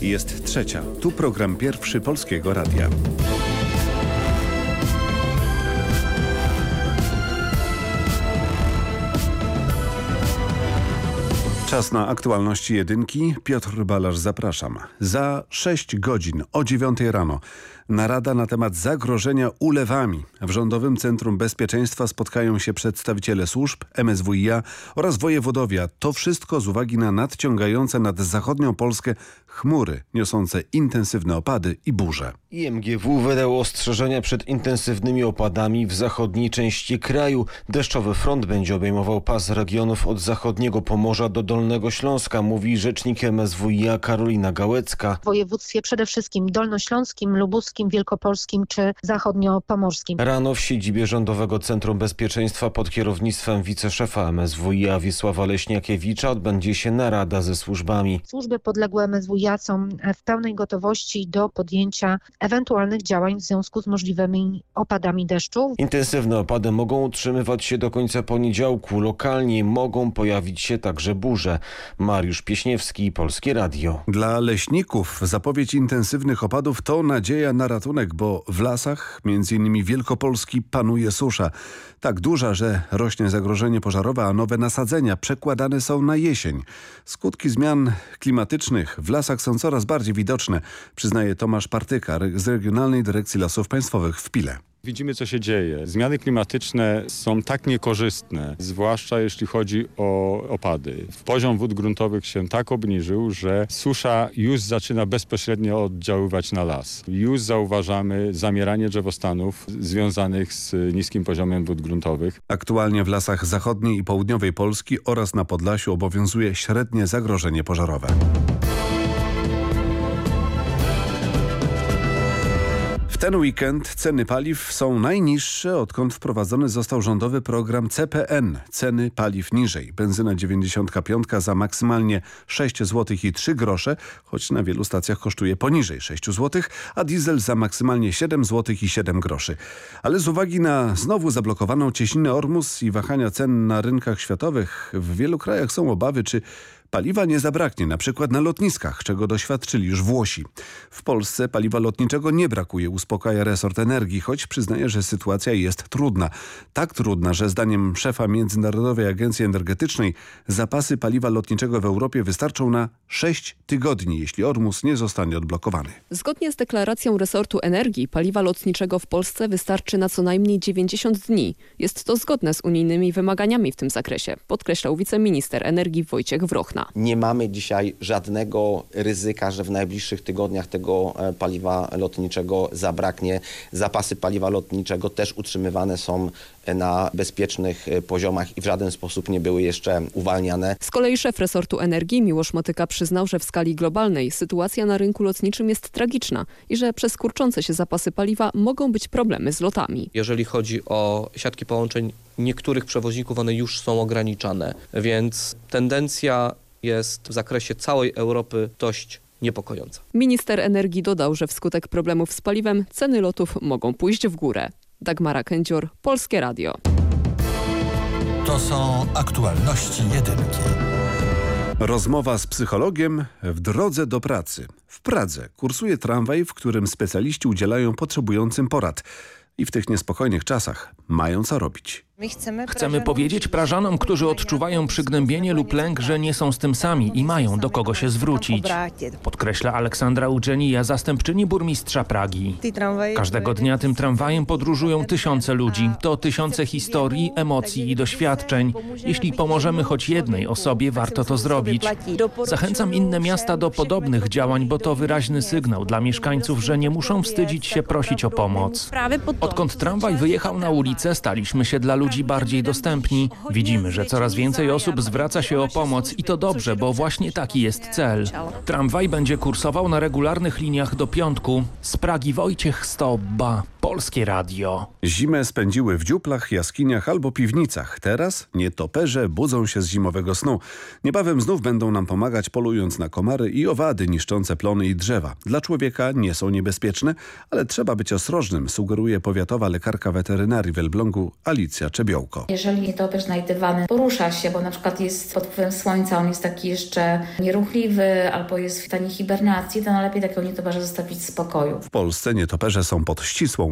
Jest trzecia. Tu program pierwszy Polskiego Radia. Czas na aktualności jedynki. Piotr Balasz, zapraszam. Za 6 godzin o 9 rano narada na temat zagrożenia ulewami. W Rządowym Centrum Bezpieczeństwa spotkają się przedstawiciele służb, MSWiA oraz wojewodowie. To wszystko z uwagi na nadciągające nad zachodnią Polskę chmury niosące intensywne opady i burze. IMGW wydało ostrzeżenia przed intensywnymi opadami w zachodniej części kraju. Deszczowy front będzie obejmował pas regionów od zachodniego Pomorza do Dolnego Śląska, mówi rzecznik MSWiA Karolina Gałecka. W województwie przede wszystkim dolnośląskim, lubuskim, wielkopolskim czy zachodniopomorskim. Rano w siedzibie Rządowego Centrum Bezpieczeństwa pod kierownictwem wiceszefa MSWiA Wiesława Leśniakiewicza odbędzie się narada ze służbami. Służby podległe MSWiA są w pełnej gotowości do podjęcia ewentualnych działań w związku z możliwymi opadami deszczu. Intensywne opady mogą utrzymywać się do końca poniedziałku. Lokalnie mogą pojawić się także burze. Mariusz Pieśniewski, Polskie Radio. Dla leśników zapowiedź intensywnych opadów to nadzieja na ratunek, bo w lasach, innymi Wielkopolski, panuje susza. Tak duża, że rośnie zagrożenie pożarowe, a nowe nasadzenia przekładane są na jesień. Skutki zmian klimatycznych w lasach są coraz bardziej widoczne, przyznaje Tomasz Partyka z Regionalnej Dyrekcji Lasów Państwowych w Pile. Widzimy, co się dzieje. Zmiany klimatyczne są tak niekorzystne, zwłaszcza jeśli chodzi o opady. Poziom wód gruntowych się tak obniżył, że susza już zaczyna bezpośrednio oddziaływać na las. Już zauważamy zamieranie drzewostanów związanych z niskim poziomem wód gruntowych. Aktualnie w lasach zachodniej i południowej Polski oraz na Podlasiu obowiązuje średnie zagrożenie pożarowe. Ten weekend ceny paliw są najniższe, odkąd wprowadzony został rządowy program CPN. Ceny paliw niżej. Benzyna 95 za maksymalnie 6 zł i 3 grosze, choć na wielu stacjach kosztuje poniżej 6 zł, a diesel za maksymalnie 7 zł i 7 groszy. Ale z uwagi na znowu zablokowaną cieśninę Ormus i wahania cen na rynkach światowych, w wielu krajach są obawy, czy Paliwa nie zabraknie, na przykład na lotniskach, czego doświadczyli już Włosi. W Polsce paliwa lotniczego nie brakuje, uspokaja resort energii, choć przyznaje, że sytuacja jest trudna. Tak trudna, że zdaniem szefa Międzynarodowej Agencji Energetycznej zapasy paliwa lotniczego w Europie wystarczą na 6 tygodni, jeśli Ormus nie zostanie odblokowany. Zgodnie z deklaracją resortu energii paliwa lotniczego w Polsce wystarczy na co najmniej 90 dni. Jest to zgodne z unijnymi wymaganiami w tym zakresie, podkreślał wiceminister energii Wojciech Wrochna. Nie mamy dzisiaj żadnego ryzyka, że w najbliższych tygodniach tego e, paliwa lotniczego zabraknie. Zapasy paliwa lotniczego też utrzymywane są e, na bezpiecznych e, poziomach i w żaden sposób nie były jeszcze uwalniane. Z kolei szef resortu energii Miłosz Motyka przyznał, że w skali globalnej sytuacja na rynku lotniczym jest tragiczna i że przez kurczące się zapasy paliwa mogą być problemy z lotami. Jeżeli chodzi o siatki połączeń niektórych przewoźników, one już są ograniczane, więc tendencja jest w zakresie całej Europy dość niepokojąca. Minister energii dodał, że wskutek problemów z paliwem ceny lotów mogą pójść w górę. Dagmara Kędzior, Polskie Radio. To są aktualności jedynki. Rozmowa z psychologiem w drodze do pracy. W Pradze kursuje tramwaj, w którym specjaliści udzielają potrzebującym porad. I w tych niespokojnych czasach mają co robić. Chcemy powiedzieć Prażanom, którzy odczuwają przygnębienie lub lęk, że nie są z tym sami i mają do kogo się zwrócić. Podkreśla Aleksandra Ugenija, zastępczyni burmistrza Pragi. Każdego dnia tym tramwajem podróżują tysiące ludzi. To tysiące historii, emocji i doświadczeń. Jeśli pomożemy choć jednej osobie, warto to zrobić. Zachęcam inne miasta do podobnych działań, bo to wyraźny sygnał dla mieszkańców, że nie muszą wstydzić się prosić o pomoc. Odkąd tramwaj wyjechał na ulicę, staliśmy się dla ludzi ludzi bardziej dostępni. Widzimy, że coraz więcej osób zwraca się o pomoc i to dobrze, bo właśnie taki jest cel. Tramwaj będzie kursował na regularnych liniach do piątku. Z Pragi Wojciech Stobba. Polskie Radio. Zimę spędziły w dziuplach, jaskiniach albo piwnicach. Teraz nietoperze budzą się z zimowego snu. Niebawem znów będą nam pomagać polując na komary i owady niszczące plony i drzewa. Dla człowieka nie są niebezpieczne, ale trzeba być ostrożnym, sugeruje powiatowa lekarka weterynarii w Elblągu Alicja Czebiołko. Jeżeli nietoperz znajdywany porusza się, bo na przykład jest pod wpływem słońca, on jest taki jeszcze nieruchliwy albo jest w stanie hibernacji, to najlepiej takiego nietoperza zostawić w spokoju. W Polsce nietoperze są pod ścisłą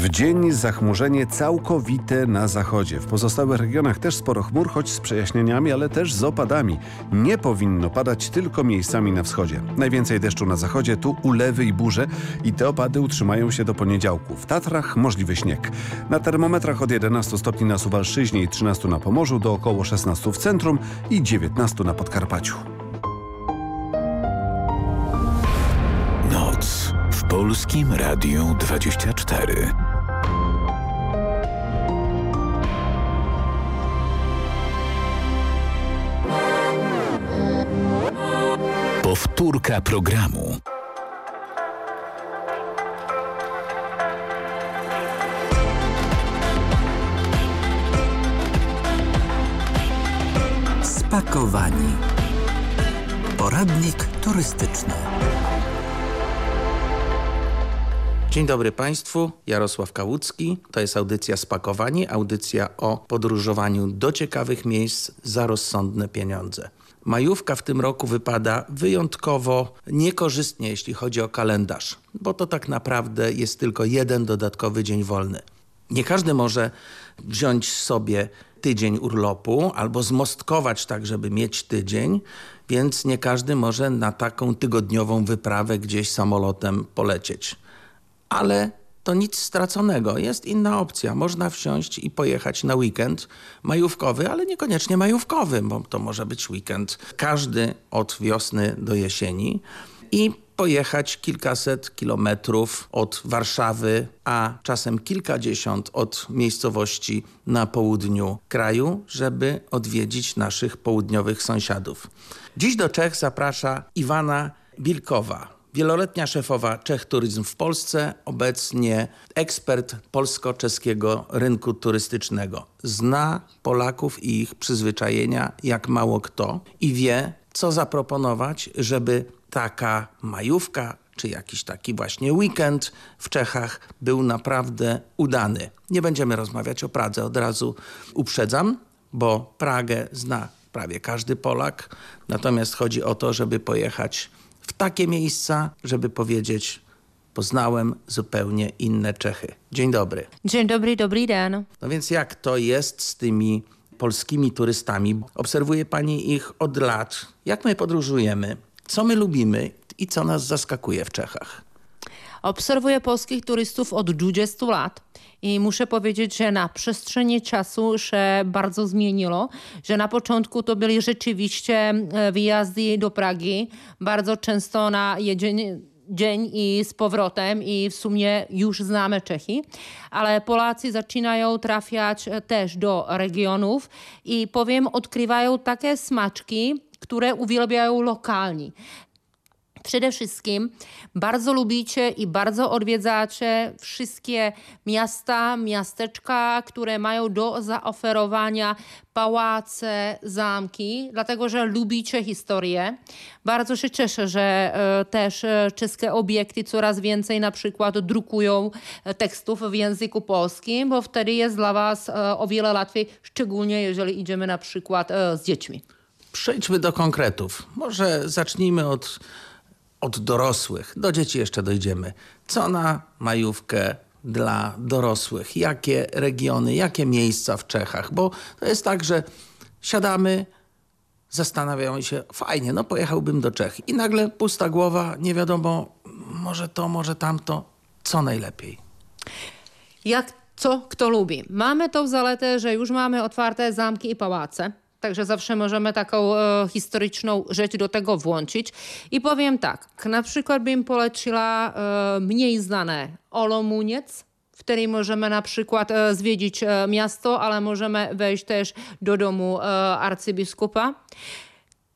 W dzień zachmurzenie całkowite na zachodzie. W pozostałych regionach też sporo chmur, choć z przejaśnieniami, ale też z opadami. Nie powinno padać tylko miejscami na wschodzie. Najwięcej deszczu na zachodzie, tu ulewy i burze i te opady utrzymają się do poniedziałku. W Tatrach możliwy śnieg. Na termometrach od 11 stopni na Suwalszczyźnie i 13 na Pomorzu do około 16 w centrum i 19 na Podkarpaciu. Noc w Polskim Radiu 24. Powtórka programu. Spakowani. Poradnik turystyczny. Dzień dobry Państwu, Jarosław Kałucki. To jest audycja Spakowani, audycja o podróżowaniu do ciekawych miejsc za rozsądne pieniądze. Majówka w tym roku wypada wyjątkowo niekorzystnie, jeśli chodzi o kalendarz, bo to tak naprawdę jest tylko jeden dodatkowy dzień wolny. Nie każdy może wziąć sobie tydzień urlopu albo zmostkować tak, żeby mieć tydzień, więc nie każdy może na taką tygodniową wyprawę gdzieś samolotem polecieć ale to nic straconego. Jest inna opcja. Można wsiąść i pojechać na weekend majówkowy, ale niekoniecznie majówkowy, bo to może być weekend każdy od wiosny do jesieni i pojechać kilkaset kilometrów od Warszawy, a czasem kilkadziesiąt od miejscowości na południu kraju, żeby odwiedzić naszych południowych sąsiadów. Dziś do Czech zaprasza Iwana Bilkowa, Wieloletnia szefowa Czech Turyzm w Polsce, obecnie ekspert polsko-czeskiego rynku turystycznego. Zna Polaków i ich przyzwyczajenia jak mało kto i wie, co zaproponować, żeby taka majówka czy jakiś taki właśnie weekend w Czechach był naprawdę udany. Nie będziemy rozmawiać o Pradze, od razu uprzedzam, bo Pragę zna prawie każdy Polak. Natomiast chodzi o to, żeby pojechać w takie miejsca, żeby powiedzieć, poznałem zupełnie inne Czechy. Dzień dobry. Dzień dobry, dobry den. No więc jak to jest z tymi polskimi turystami? Obserwuje pani ich od lat. Jak my podróżujemy? Co my lubimy i co nas zaskakuje w Czechach? Obserwuję polskich turystów od 20 lat i muszę powiedzieć, że na przestrzeni czasu się bardzo zmieniło, że na początku to byli rzeczywiście e, wyjazdy do Pragi, bardzo często na jedzenie dzień i z powrotem i w sumie już znamy Czechy, ale Polacy zaczynają trafiać też do regionów i powiem, odkrywają takie smaczki, które uwielbiają lokalni. Przede wszystkim bardzo lubicie i bardzo odwiedzacie wszystkie miasta, miasteczka, które mają do zaoferowania pałace, zamki, dlatego że lubicie historię. Bardzo się cieszę, że e, też e, czeskie obiekty coraz więcej na przykład drukują e, tekstów w języku polskim, bo wtedy jest dla Was o wiele łatwiej, szczególnie jeżeli idziemy na przykład z dziećmi. Przejdźmy do konkretów. Może zacznijmy od od dorosłych. Do dzieci jeszcze dojdziemy. Co na majówkę dla dorosłych? Jakie regiony, jakie miejsca w Czechach? Bo to jest tak, że siadamy, zastanawiamy się, fajnie, no pojechałbym do Czech. I nagle pusta głowa, nie wiadomo, może to, może tamto. Co najlepiej? Jak co kto lubi. Mamy tą zaletę, że już mamy otwarte zamki i pałace. Także zawsze możemy taką e, historyczną rzecz do tego włączyć. I powiem tak, na przykład bym poleciła e, mniej znane Olomuniec w Wtedy możemy na przykład e, zwiedzić e, miasto, ale możemy wejść też do domu e, arcybiskupa.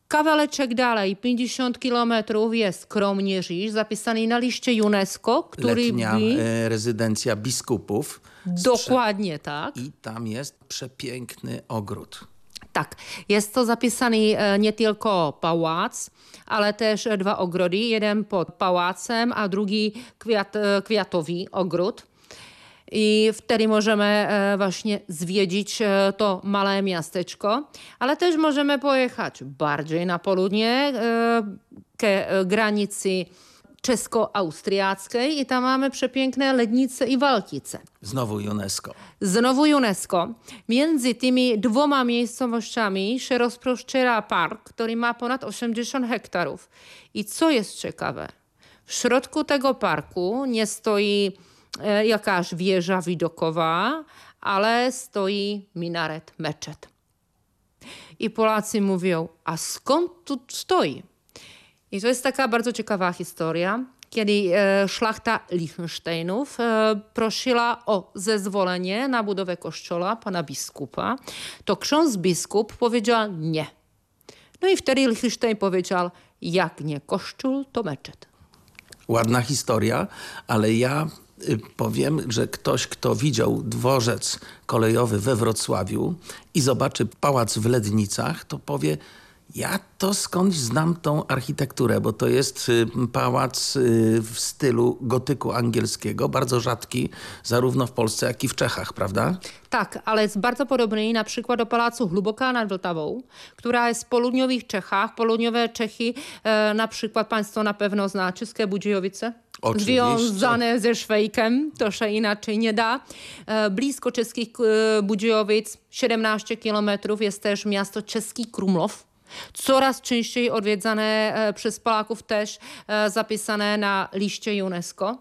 Kawaleczek dalej, 50 kilometrów jest Kromnieżysz, zapisany na liście UNESCO, który Letnia by... e, rezydencja biskupów. Dokładnie tak. I tam jest przepiękny ogród. Tak, jest to zapisany e, nie tylko pałac, ale też dwa ogrody. Jeden pod pałacem, a drugi kwiat, e, kwiatowy ogród. I wtedy możemy e, właśnie zwiedzić to małe miasteczko, ale też możemy pojechać bardziej na południe ke granicy czesko-austriackiej i tam mamy przepiękne Lednice i Walkice. Znowu UNESCO. Znowu UNESCO. Między tymi dwoma miejscowościami się rozproszczera park, który ma ponad 80 hektarów. I co jest ciekawe, w środku tego parku nie stoi e, jakaś wieża widokowa, ale stoi minaret meczet. I Polacy mówią, a skąd tu stoi? I to jest taka bardzo ciekawa historia, kiedy e, szlachta Liechtensteinów e, prosiła o zezwolenie na budowę kościoła pana biskupa, to ksiądz biskup powiedział nie. No i wtedy Liechtenstein powiedział, jak nie kościół, to meczet. Ładna historia, ale ja y, powiem, że ktoś, kto widział dworzec kolejowy we Wrocławiu i zobaczy pałac w Lednicach, to powie, ja to skądś znam tą architekturę, bo to jest y, pałac y, w stylu gotyku angielskiego, bardzo rzadki zarówno w Polsce, jak i w Czechach, prawda? Tak, ale jest bardzo podobny na przykład do Pałacu Hluboká nad Vltavou, która jest w południowych Czechach. Południowe Czechy, e, na przykład państwo na pewno zna Czeskie Budziejowice. Oczywiście. Związane ze Szwejkiem, to się inaczej nie da. E, blisko czeskich e, Budziejowic, 17 kilometrów, jest też miasto Czeski Krumlov. Coraz częściej odwiedzane e, przez Polaków też e, zapisane na liście UNESCO.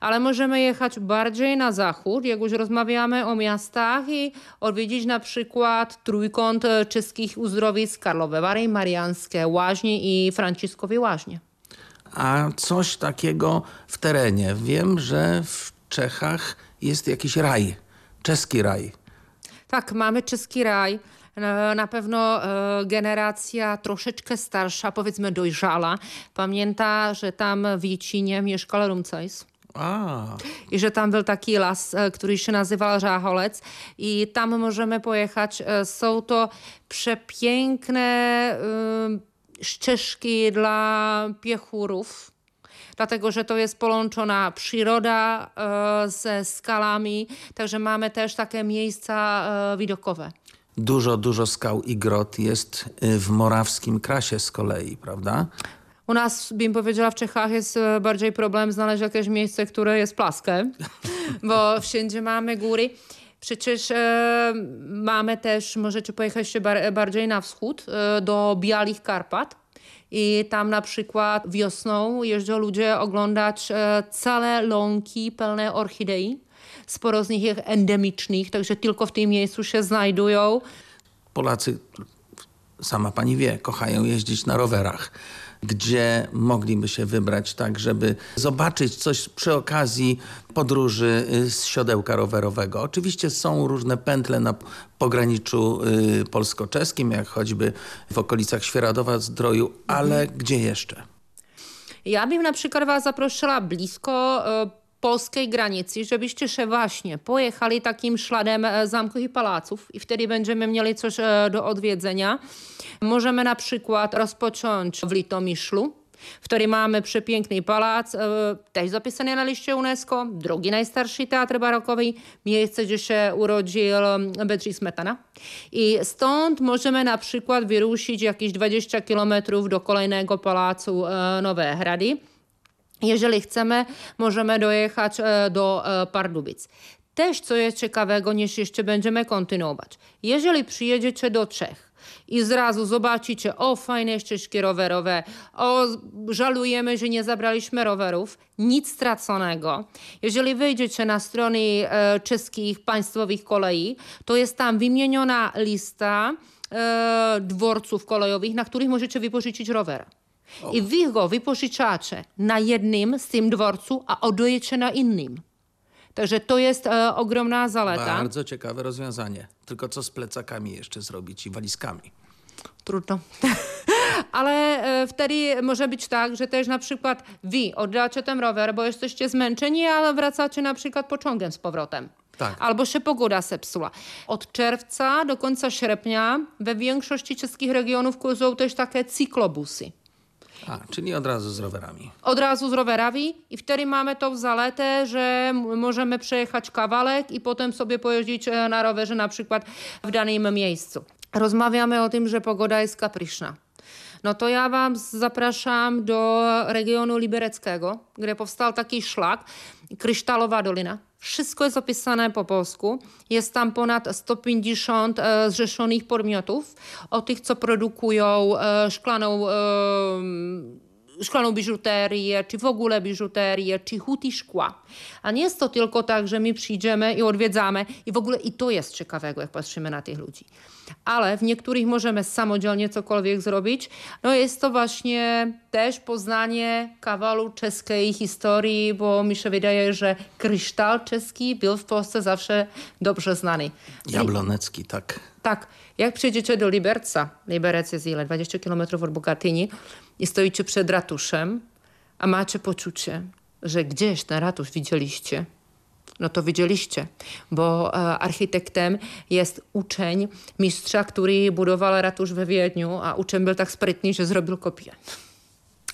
Ale możemy jechać bardziej na zachód, jak już rozmawiamy o miastach i odwiedzić na przykład trójkąt e, czeskich uzdrowisk Karlowe Wary, Marianskie Łaźnie i Franciszkowie Łaźnie. A coś takiego w terenie. Wiem, że w Czechach jest jakiś raj, czeski raj. Tak, mamy czeski raj. Na pewno e, generacja troszeczkę starsza, powiedzmy dojrzała, pamięta, że tam w Jecinie mieszkał Rumcajs. A, I że tam był taki las, e, który się nazywał Żacholec i tam możemy pojechać. E, Są to przepiękne ścieżki dla piechurów. Dlatego, że to jest połączona przyroda e, ze skalami, także mamy też takie miejsca e, widokowe. Dużo, dużo skał i grot jest y, w morawskim krasie z kolei, prawda? U nas, bym powiedziała, w Czechach jest e, bardziej problem znaleźć jakieś miejsce, które jest płaskie, bo wszędzie mamy góry. Przecież e, mamy też, możecie pojechać jeszcze bar bardziej na wschód, e, do Białych Karpat. I tam na przykład wiosną jeżdżą ludzie oglądać e, całe ląki pełne orchidei. Sporo z nich jest endemicznych, także tylko w tym miejscu się znajdują. Polacy, sama pani wie, kochają jeździć na rowerach. Gdzie mogliby się wybrać tak, żeby zobaczyć coś przy okazji podróży y, z siodełka rowerowego. Oczywiście są różne pętle na pograniczu y, polsko-czeskim, jak choćby w okolicach Świeradowa Zdroju, ale gdzie jeszcze? Ja bym na przykład was zaprosiła blisko e, polskiej granicy, żebyście się właśnie pojechali takim śladem e, zamków i pałaców i wtedy będziemy mieli coś e, do odwiedzenia. Możemy na przykład rozpocząć w Litomyszlu, w którym mamy przepiękny pałac, e, też zapisany na liście UNESCO, drugi najstarszy teatr barokowy, miejsce, gdzie się urodził Bedřich Smetana. I stąd możemy na przykład wyruszyć jakieś 20 kilometrów do kolejnego pałacu e, Nowe Hrady. Jeżeli chcemy, możemy dojechać e, do e, Pardubic. Też co jest ciekawego, niż jeszcze będziemy kontynuować. Jeżeli przyjedziecie do Czech i zrazu zobaczycie, o fajne ścieżki rowerowe, o żalujemy, że nie zabraliśmy rowerów, nic straconego. Jeżeli wejdziecie na strony e, czeskich państwowych kolei, to jest tam wymieniona lista e, dworców kolejowych, na których możecie wypożyczyć rower. I wy go wypożyczacie na jednym z tym dworcu, a oddajecie na innym. Także to jest e, ogromna zaleta. Bardzo ciekawe rozwiązanie. Tylko co z plecakami jeszcze zrobić i walizkami? Trudno. Ale e, wtedy może być tak, że też na przykład wy oddacie ten rower, bo jesteście zmęczeni, ale wracacie na przykład pociągiem z powrotem. Tak. Albo się pogoda zepsuła. Od czerwca do końca sierpnia we większości czeskich regionów kurzą też takie cyklobusy. A, czyli od razu z rowerami. Od razu z rowerami i wtedy mamy tą zaletę, że możemy przejechać kawałek i potem sobie pojeździć e, na rowerze na przykład w danym miejscu. Rozmawiamy o tym, że pogoda jest kapryśna. No to ja wam zapraszam do regionu libereckiego, gdzie powstał taki szlak, Krysztalowa Dolina. Wszystko jest opisane po polsku. Jest tam ponad 150 e, zrzeszonych podmiotów, o tych, co produkują e, szklaną, e, szklaną biżuterię, czy w ogóle biżuterię, czy huty szkła. A nie jest to tylko tak, że my przyjdziemy i odwiedzamy i w ogóle i to jest ciekawego, jak patrzymy na tych ludzi. Ale w niektórych możemy samodzielnie cokolwiek zrobić. No jest to właśnie też poznanie kawalu czeskiej historii, bo mi się wydaje, że kryształ czeski był w Polsce zawsze dobrze znany. Jablonecki, tak. Tak, jak przyjdziecie do Liberca, Liberec jest ile? 20 km od Bogatyni i stoicie przed ratuszem, a macie poczucie, że gdzieś ten ratusz widzieliście, no to widzieliście, bo e, architektem jest uczeń mistrza, który budował ratusz we Wiedniu, a uczeń był tak sprytny, że zrobił kopię.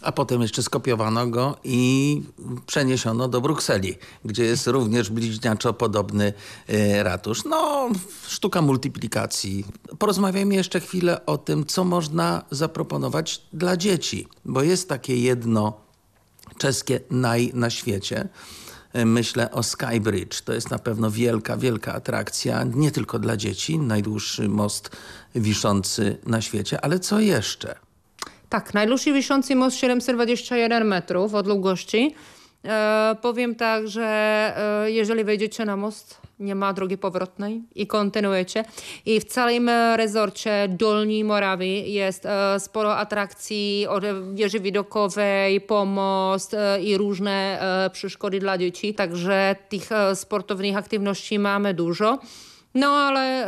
A potem jeszcze skopiowano go i przeniesiono do Brukseli, gdzie jest również bliźniaczo podobny e, ratusz. No, sztuka multiplikacji. Porozmawiajmy jeszcze chwilę o tym, co można zaproponować dla dzieci, bo jest takie jedno czeskie naj na świecie. E, Myślę o Skybridge. To jest na pewno wielka, wielka atrakcja, nie tylko dla dzieci, najdłuższy most wiszący na świecie, ale co jeszcze? Tak, najdłuższy wiszący most 721 metrów od długości. E, powiem tak, że e, jeżeli wejdziecie na most, nie ma drogi powrotnej i kontynuujecie. I w całym e, rezorcie Dolni Morawi jest e, sporo atrakcji od wieży widokowej, pomost e, i różne przeszkody dla dzieci. Także tych e, sportownych aktywności mamy dużo. No ale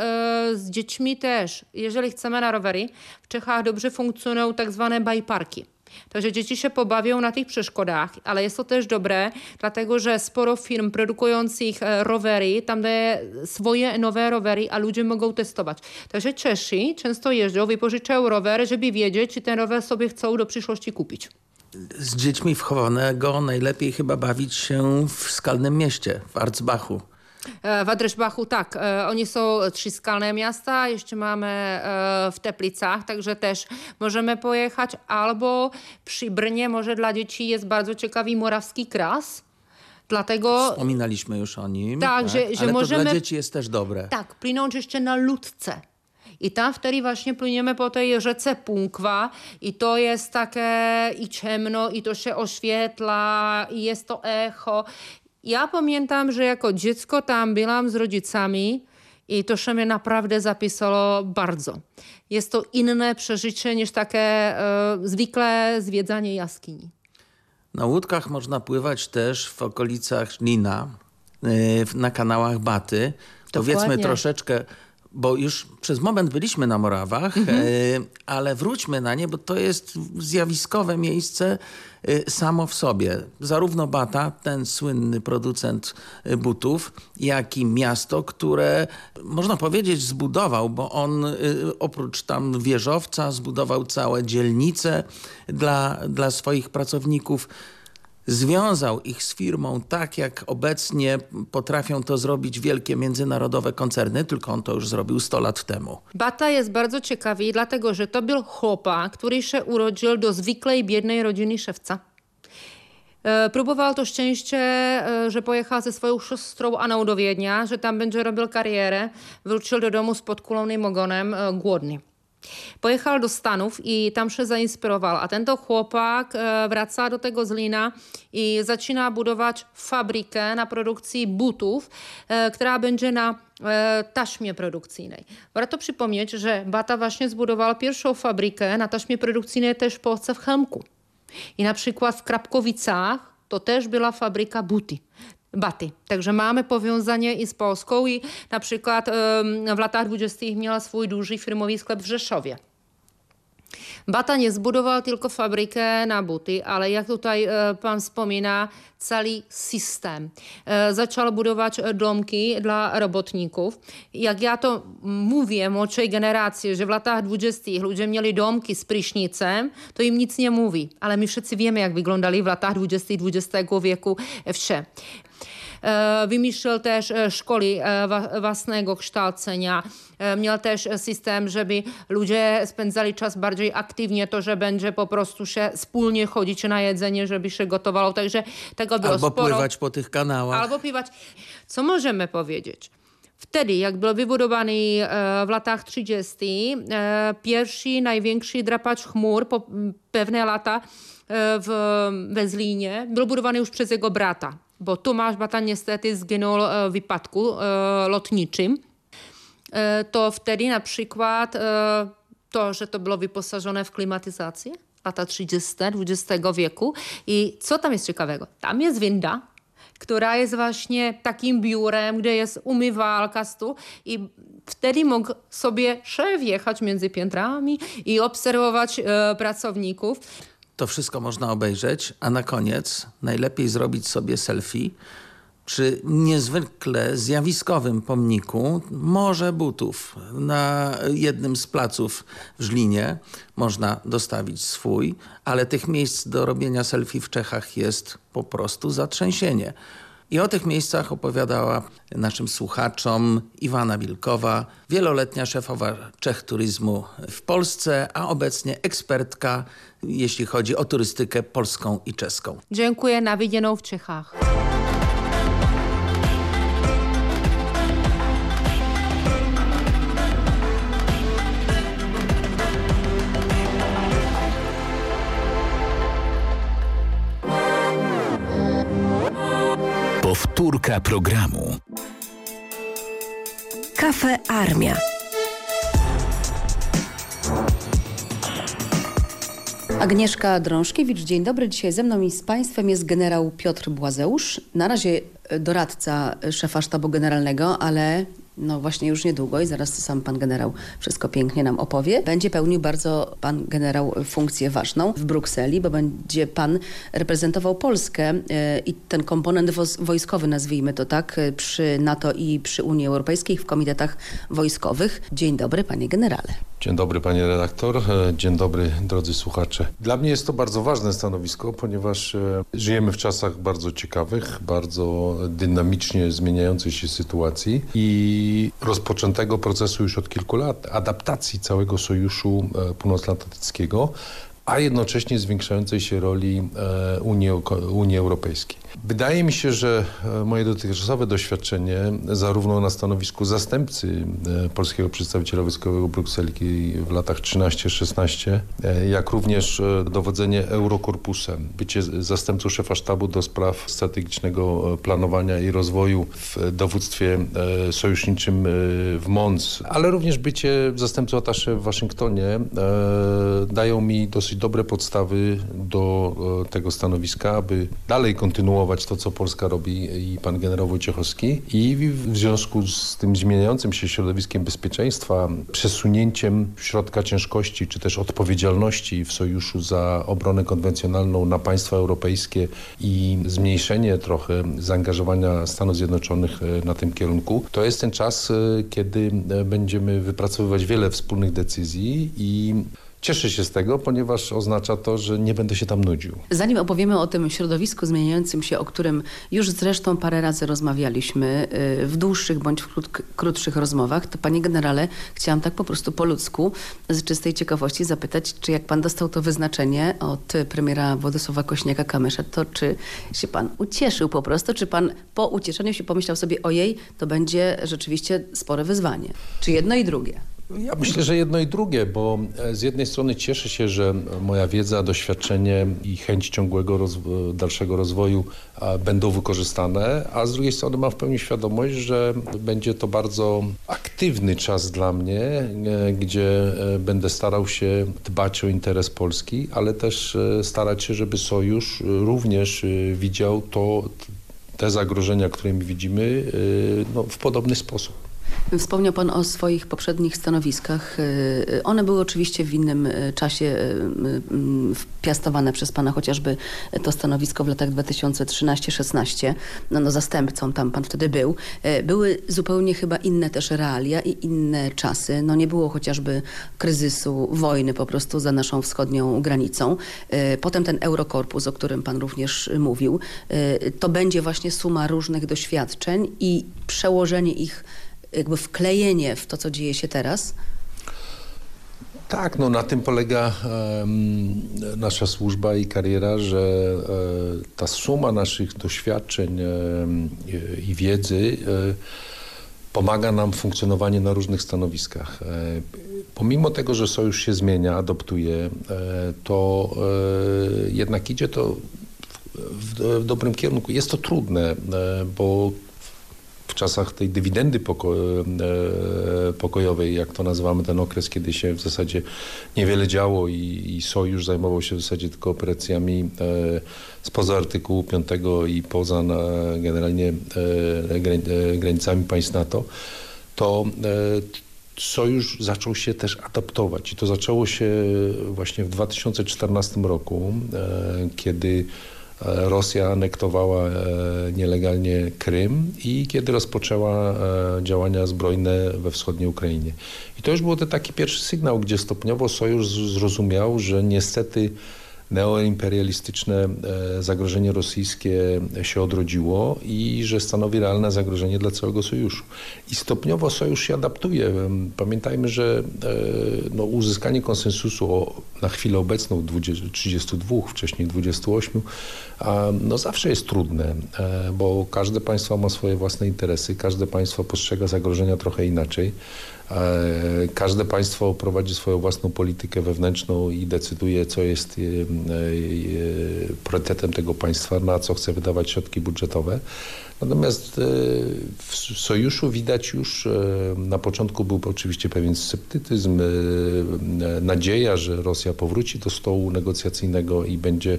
e, z dziećmi też. Jeżeli chcemy na rowery, w Czechach dobrze funkcjonują tak zwane bajparki. Także dzieci się pobawią na tych przeszkodach, ale jest to też dobre, dlatego że sporo firm produkujących e, rowery, tam daje swoje nowe rowery, a ludzie mogą testować. Także Czesi często jeżdżą, wypożyczają rower, żeby wiedzieć, czy ten rower sobie chcą do przyszłości kupić. Z dziećmi wchowanego najlepiej chyba bawić się w skalnym mieście, w Arzbachu. E, W Adreschbachu tak, e, oni są trzy skalne miasta, jeszcze mamy e, w Teplicach, także też możemy pojechać, albo przy Brnie może dla dzieci jest bardzo ciekawy Morawski Kras, dlatego Wspominaliśmy już o nim. Tak, że- że Ale możemy- to dla dzieci jest też dobre. tak, płynąć jeszcze na Ludce. I tam wtedy właśnie płyniemy po tej rzece Punkwa i to jest takie i ciemno i to się oświetla i jest to echo. Ja pamiętam, że jako dziecko tam byłam z rodzicami i to się mnie naprawdę zapisało bardzo. Jest to inne przeżycie niż takie e, zwykle zwiedzanie jaskini. Na łódkach można pływać też w okolicach Lina, y, w- na kanałach Baty. Powiedzmy Dokładnie. troszeczkę, bo już przez moment byliśmy na Morawach, y, ale wróćmy na nie, bo to jest zjawiskowe miejsce y, samo w sobie. Zarówno Bata, ten słynny producent y, butów, jak i miasto, które można powiedzieć zbudował, bo on oprócz tam wieżowca zbudował całe dzielnice dla, dla swoich pracowników związał ich z firmą tak, jak obecnie potrafią to zrobić wielkie międzynarodowe koncerny, tylko on to już zrobił 100 lat temu. Bata jest bardzo ciekawy, dlatego że to był chłopak, który się urodził do zwykłej, biednej rodziny szewca. E, Próbował to szczęście, e, że pojechał ze swoją siostrą Aną do Wiednia, że tam będzie robił karierę. Wrócił do domu z podkulonym ogonem, e, głodny. Pojechał do Stanów i tam się zainspirował. A ten to chłopak e, wraca do tego Zlina i zaczyna budować fabrykę na produkcji butów, e, która będzie na e, taśmie produkcyjnej. Warto przypomnieć, że Bata właśnie zbudował pierwszą fabrykę na taśmie produkcyjnej też w Polsce w Chełmku. I na przykład w Krapkowicach to też była fabryka buty. Baty. Także mamy powiązanie i z Polską i na przykład w latach 20. miała swój duży firmowy sklep w Rzeszowie. Bata nie zbudował tylko fabrykę na buty, ale jak tutaj e, pan wspomina, cały system. E, zaczął budować domki dla robotników. Jak ja to mówię młodszej generacji, że w latach 20. ludzie mieli domki z prysznicem, to im nic nie mówi. Ale my wszyscy wiemy, jak wyglądali w latach 20. XX wieku wsze. E, wymyślił też e, szkoły e, własnego kształcenia. Miał też system, żeby ludzie spędzali czas bardziej aktywnie, to, że będzie po prostu się wspólnie chodzić na jedzenie, żeby się gotowało. Także tego było Albo sporo. pływać po tych kanałach. Albo pływać. Co możemy powiedzieć? Wtedy, jak był wybudowany w latach 30., pierwszy, największy drapacz chmur po pewne lata w Wezlinie był budowany już przez jego brata bo Tomasz Bata niestety zginął e, w wypadku e, lotniczym. E, to wtedy na przykład to, że to było wyposażone w klimatyzację, lata 30. XX wieku. I co tam jest ciekawego? Tam jest winda, która jest właśnie takim biurem, gdzie jest umywalka, stół i wtedy mógł sobie szef jechać między piętrami i obserwować e, pracowników. To wszystko można obejrzeć, a na koniec najlepiej zrobić sobie selfie przy niezwykle zjawiskowym pomniku Morze Butów. Na jednym z placów w Żlinie można dostawić swój, ale tych miejsc do robienia selfie w Czechach jest po prostu zatrzęsienie. I o tych miejscach opowiadała naszym słuchaczom Iwana Wilkowa, wieloletnia szefowa Czech Turyzmu w Polsce, a obecnie ekspertka, jeśli chodzi o turystykę polską i czeską. Dziękuję, na widzieną w Czechach. Powtórka programu. Kafe Armia. Agnieszka Drążkiewicz, dzień dobry. Dzisiaj ze mną i z Państwem jest generał Piotr Błazeusz. Na razie doradca szefa sztabu generalnego, ale no właśnie już niedługo i zaraz sam pan generał wszystko pięknie nam opowie. Będzie pełnił bardzo pan generał funkcję ważną w Brukseli, bo będzie pan reprezentował Polskę e, i ten komponent wojskowy, nazwijmy to tak, e, przy NATO i przy Unii Europejskiej w komitetach wojskowych. Dzień dobry panie generale. Dzień dobry panie redaktor, e, dzień dobry drodzy słuchacze. Dla mnie jest to bardzo ważne stanowisko, ponieważ żyjemy w czasach bardzo ciekawych, bardzo dynamicznie zmieniającej się sytuacji i rozpoczętego procesu już od kilku lat adaptacji całego Sojuszu e, Północnoatlantyckiego, a jednocześnie zwiększającej się roli e, Unii, Unii Europejskiej. Wydaje mi się, że e, moje dotychczasowe doświadczenie zarówno na stanowisku zastępcy e, polskiego przedstawiciela wojskowego Brukseli w latach 13-16, e, jak również dowodzenie Eurokorpusem, bycie zastępcą szefa sztabu do spraw strategicznego planowania i rozwoju w dowództwie sojuszniczym w Mons, ale również bycie zastępcą atasze w Waszyngtonie dają mi dosyć dobre podstawy do tego stanowiska, aby dalej kontynuować to, co Polska robi i pan generał Wojciechowski. I w związku z tym zmieniającym się środowiskiem bezpieczeństwa, przesunięciem środka ciężkości czy też odpowiedzialności w sojuszu za obronę konwencjonalną na państwa europejskie i zmniejszenie trochę zaangażowania Stanów Zjednoczonych e, na tym kierunku, to jest ten czas, e, kiedy e, będziemy wypracowywać wiele wspólnych decyzji i Cieszę się z tego, ponieważ oznacza to, że nie będę się tam nudził. Zanim opowiemy o tym środowisku zmieniającym się, o którym już zresztą parę razy rozmawialiśmy y, w dłuższych bądź w krót, krótszych rozmowach, to panie generale, chciałam tak po prostu po ludzku, z czystej ciekawości zapytać, czy jak pan dostał to wyznaczenie od premiera Władysława Kośniaka-Kamysza, to czy się pan ucieszył po prostu, czy pan po ucieszeniu się pomyślał sobie, ojej, to będzie rzeczywiście spore wyzwanie. Czy jedno i drugie? Ja myślę, że jedno i drugie, bo e, z jednej strony cieszę się, że moja wiedza, doświadczenie i chęć ciągłego rozwo dalszego rozwoju będą wykorzystane, a z drugiej strony mam w pełni świadomość, że będzie to bardzo aktywny czas dla mnie, e, gdzie e, będę starał się dbać o interes Polski, ale też starać się, żeby Sojusz również widział to te zagrożenia, które my widzimy, no, w podobny sposób. Wspomniał Pan o swoich poprzednich stanowiskach. One były oczywiście w innym czasie piastowane przez Pana, chociażby to stanowisko w latach 2013-16. No, no zastępcą tam Pan wtedy był. Były zupełnie chyba inne też realia i inne czasy. No nie było chociażby kryzysu, wojny po prostu za naszą wschodnią granicą. Potem ten Eurokorpus, o którym Pan również mówił. To będzie właśnie suma różnych doświadczeń i przełożenie ich jakby wklejenie w to, co dzieje się teraz? Tak, no na tym polega nasza służba i kariera, że um, ta suma naszych doświadczeń um, i, wiedzy pomaga nam w funkcjonowaniu na różnych stanowiskach. Pomimo tego, że sojusz się zmienia, adoptuje, to jednak idzie to w, w dobrym kierunku. Jest to trudne, bo w czasach tej dywidendy poko e, pokojowej, jak to nazywamy, ten okres, kiedy się w zasadzie niewiele działo i, i Sojusz zajmował się w zasadzie tylko operacjami e, spoza artykułu 5 i poza na, generalnie e, granicami państw NATO, to Sojusz zaczął się też adaptować i to zaczęło się właśnie w 2014 roku, kiedy Rosja anektowała e, nielegalnie Krym i kiedy rozpoczęła e, działania zbrojne we wschodniej Ukrainie. I to już był taki pierwszy sygnał, gdzie stopniowo Sojusz zrozumiał, że niestety neoimperialistyczne e, zagrożenie rosyjskie się odrodziło i że stanowi realne zagrożenie dla całego sojuszu. I stopniowo sojusz się adaptuje. Pamiętajmy, że e, no, uzyskanie konsensusu na chwilę obecną 20, 32, wcześniej 28, no zawsze jest trudne, e, bo każde państwo ma swoje własne interesy, każde państwo postrzega zagrożenia trochę inaczej. E, każde państwo prowadzi swoją własną politykę wewnętrzną i decyduje, co jest e, e, priorytetem tego państwa, na co chce wydawać środki budżetowe. Natomiast w sojuszu widać już, na początku był oczywiście pewien sceptycyzm, nadzieja, że Rosja powróci do stołu negocjacyjnego i będzie,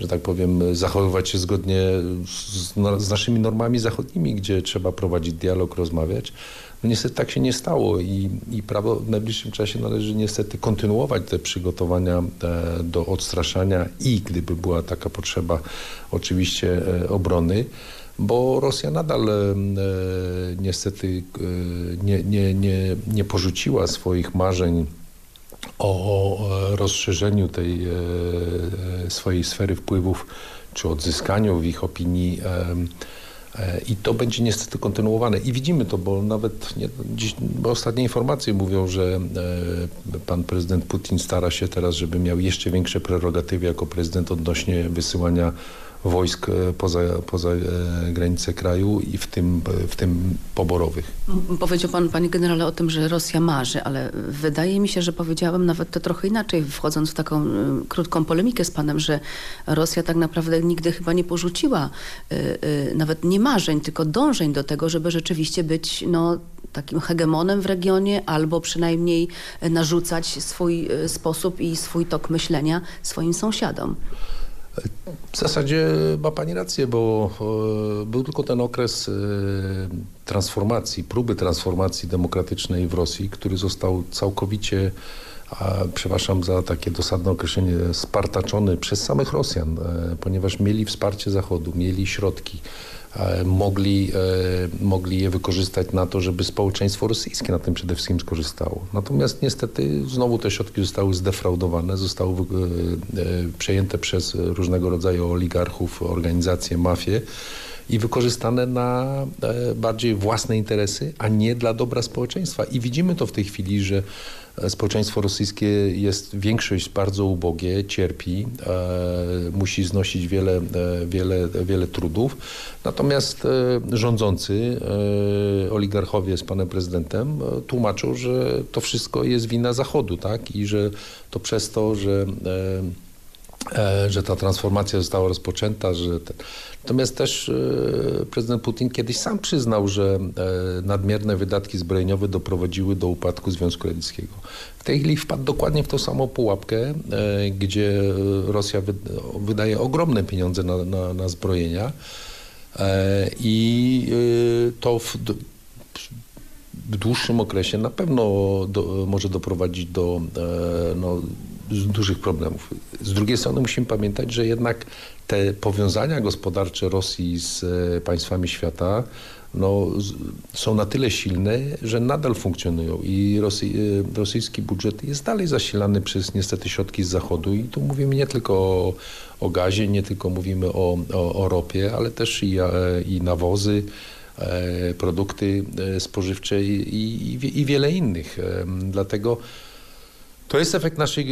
że tak powiem, zachowywać się zgodnie z, z naszymi normami zachodnimi, gdzie trzeba prowadzić dialog, rozmawiać. No niestety tak się nie stało i, i prawo w najbliższym czasie należy niestety kontynuować te przygotowania e, do odstraszania i gdyby była taka potrzeba oczywiście e, obrony bo Rosja nadal e, niestety nie, nie, nie, nie porzuciła swoich marzeń o rozszerzeniu tej swojej sfery wpływów czy odzyskaniu w ich opinii I to będzie niestety kontynuowane. I widzimy to, bo nawet nie, dziś, bo ostatnie informacje mówią, że e, pan prezydent Putin stara się teraz, żeby miał jeszcze większe prerogatywy jako prezydent odnośnie wysyłania wojsk e, poza, poza e, granice kraju i w tym, w tym poborowych. Powiedział pan, panie generale, o tym, że Rosja marzy, ale wydaje mi się, że powiedziałem nawet to trochę inaczej, wchodząc w taką y, krótką polemikę z panem, że Rosja tak naprawdę nigdy chyba nie porzuciła nawet nie marzeń, tylko dążeń do tego, żeby rzeczywiście być no, takim hegemonem w regionie albo przynajmniej narzucać swój sposób i swój tok myślenia swoim sąsiadom. W zasadzie ma Pani rację, bo e, był tylko ten okres e, transformacji, próby transformacji demokratycznej w Rosji, który został całkowicie przepraszam za takie dosadne określenie, spartaczony przez samych Rosjan, e, ponieważ mieli wsparcie Zachodu, mieli środki, mogli, e, mogli je wykorzystać na to, żeby społeczeństwo rosyjskie na tym przede wszystkim skorzystało. Natomiast niestety znowu te środki zostały zdefraudowane, zostały e, przejęte przez różnego rodzaju oligarchów, organizacje, mafie i wykorzystane na bardziej własne interesy, a nie dla dobra społeczeństwa. I widzimy to w tej chwili, że społeczeństwo rosyjskie jest większość bardzo ubogie, cierpi, e, musi znosić wiele, e, wiele, wiele trudów. Natomiast e, rządzący, oligarchowie z panem prezydentem tłumaczą, że to wszystko jest wina Zachodu, tak? I że to przez to, że że ta transformacja została rozpoczęta, że Natomiast też e, prezydent Putin kiedyś sam przyznał, że e, nadmierne wydatki zbrojeniowe doprowadziły do upadku Związku Radzieckiego. W tej chwili wpadł dokładnie w tą samą pułapkę, e, gdzie Rosja wydaje ogromne pieniądze na, na, na zbrojenia. I to w, w dłuższym okresie na pewno do, może doprowadzić do no, dużych problemów. Z drugiej strony musimy pamiętać, że jednak te powiązania gospodarcze Rosji z państwami świata no, są na tyle silne, że nadal funkcjonują i Rosy, rosyjski budżet jest dalej zasilany przez niestety środki z zachodu i tu mówimy nie tylko o, o gazie, nie tylko mówimy o, o, o ropie, ale też i, i nawozy, produkty spożywcze i, i, i wiele innych. Dlatego to jest efekt naszej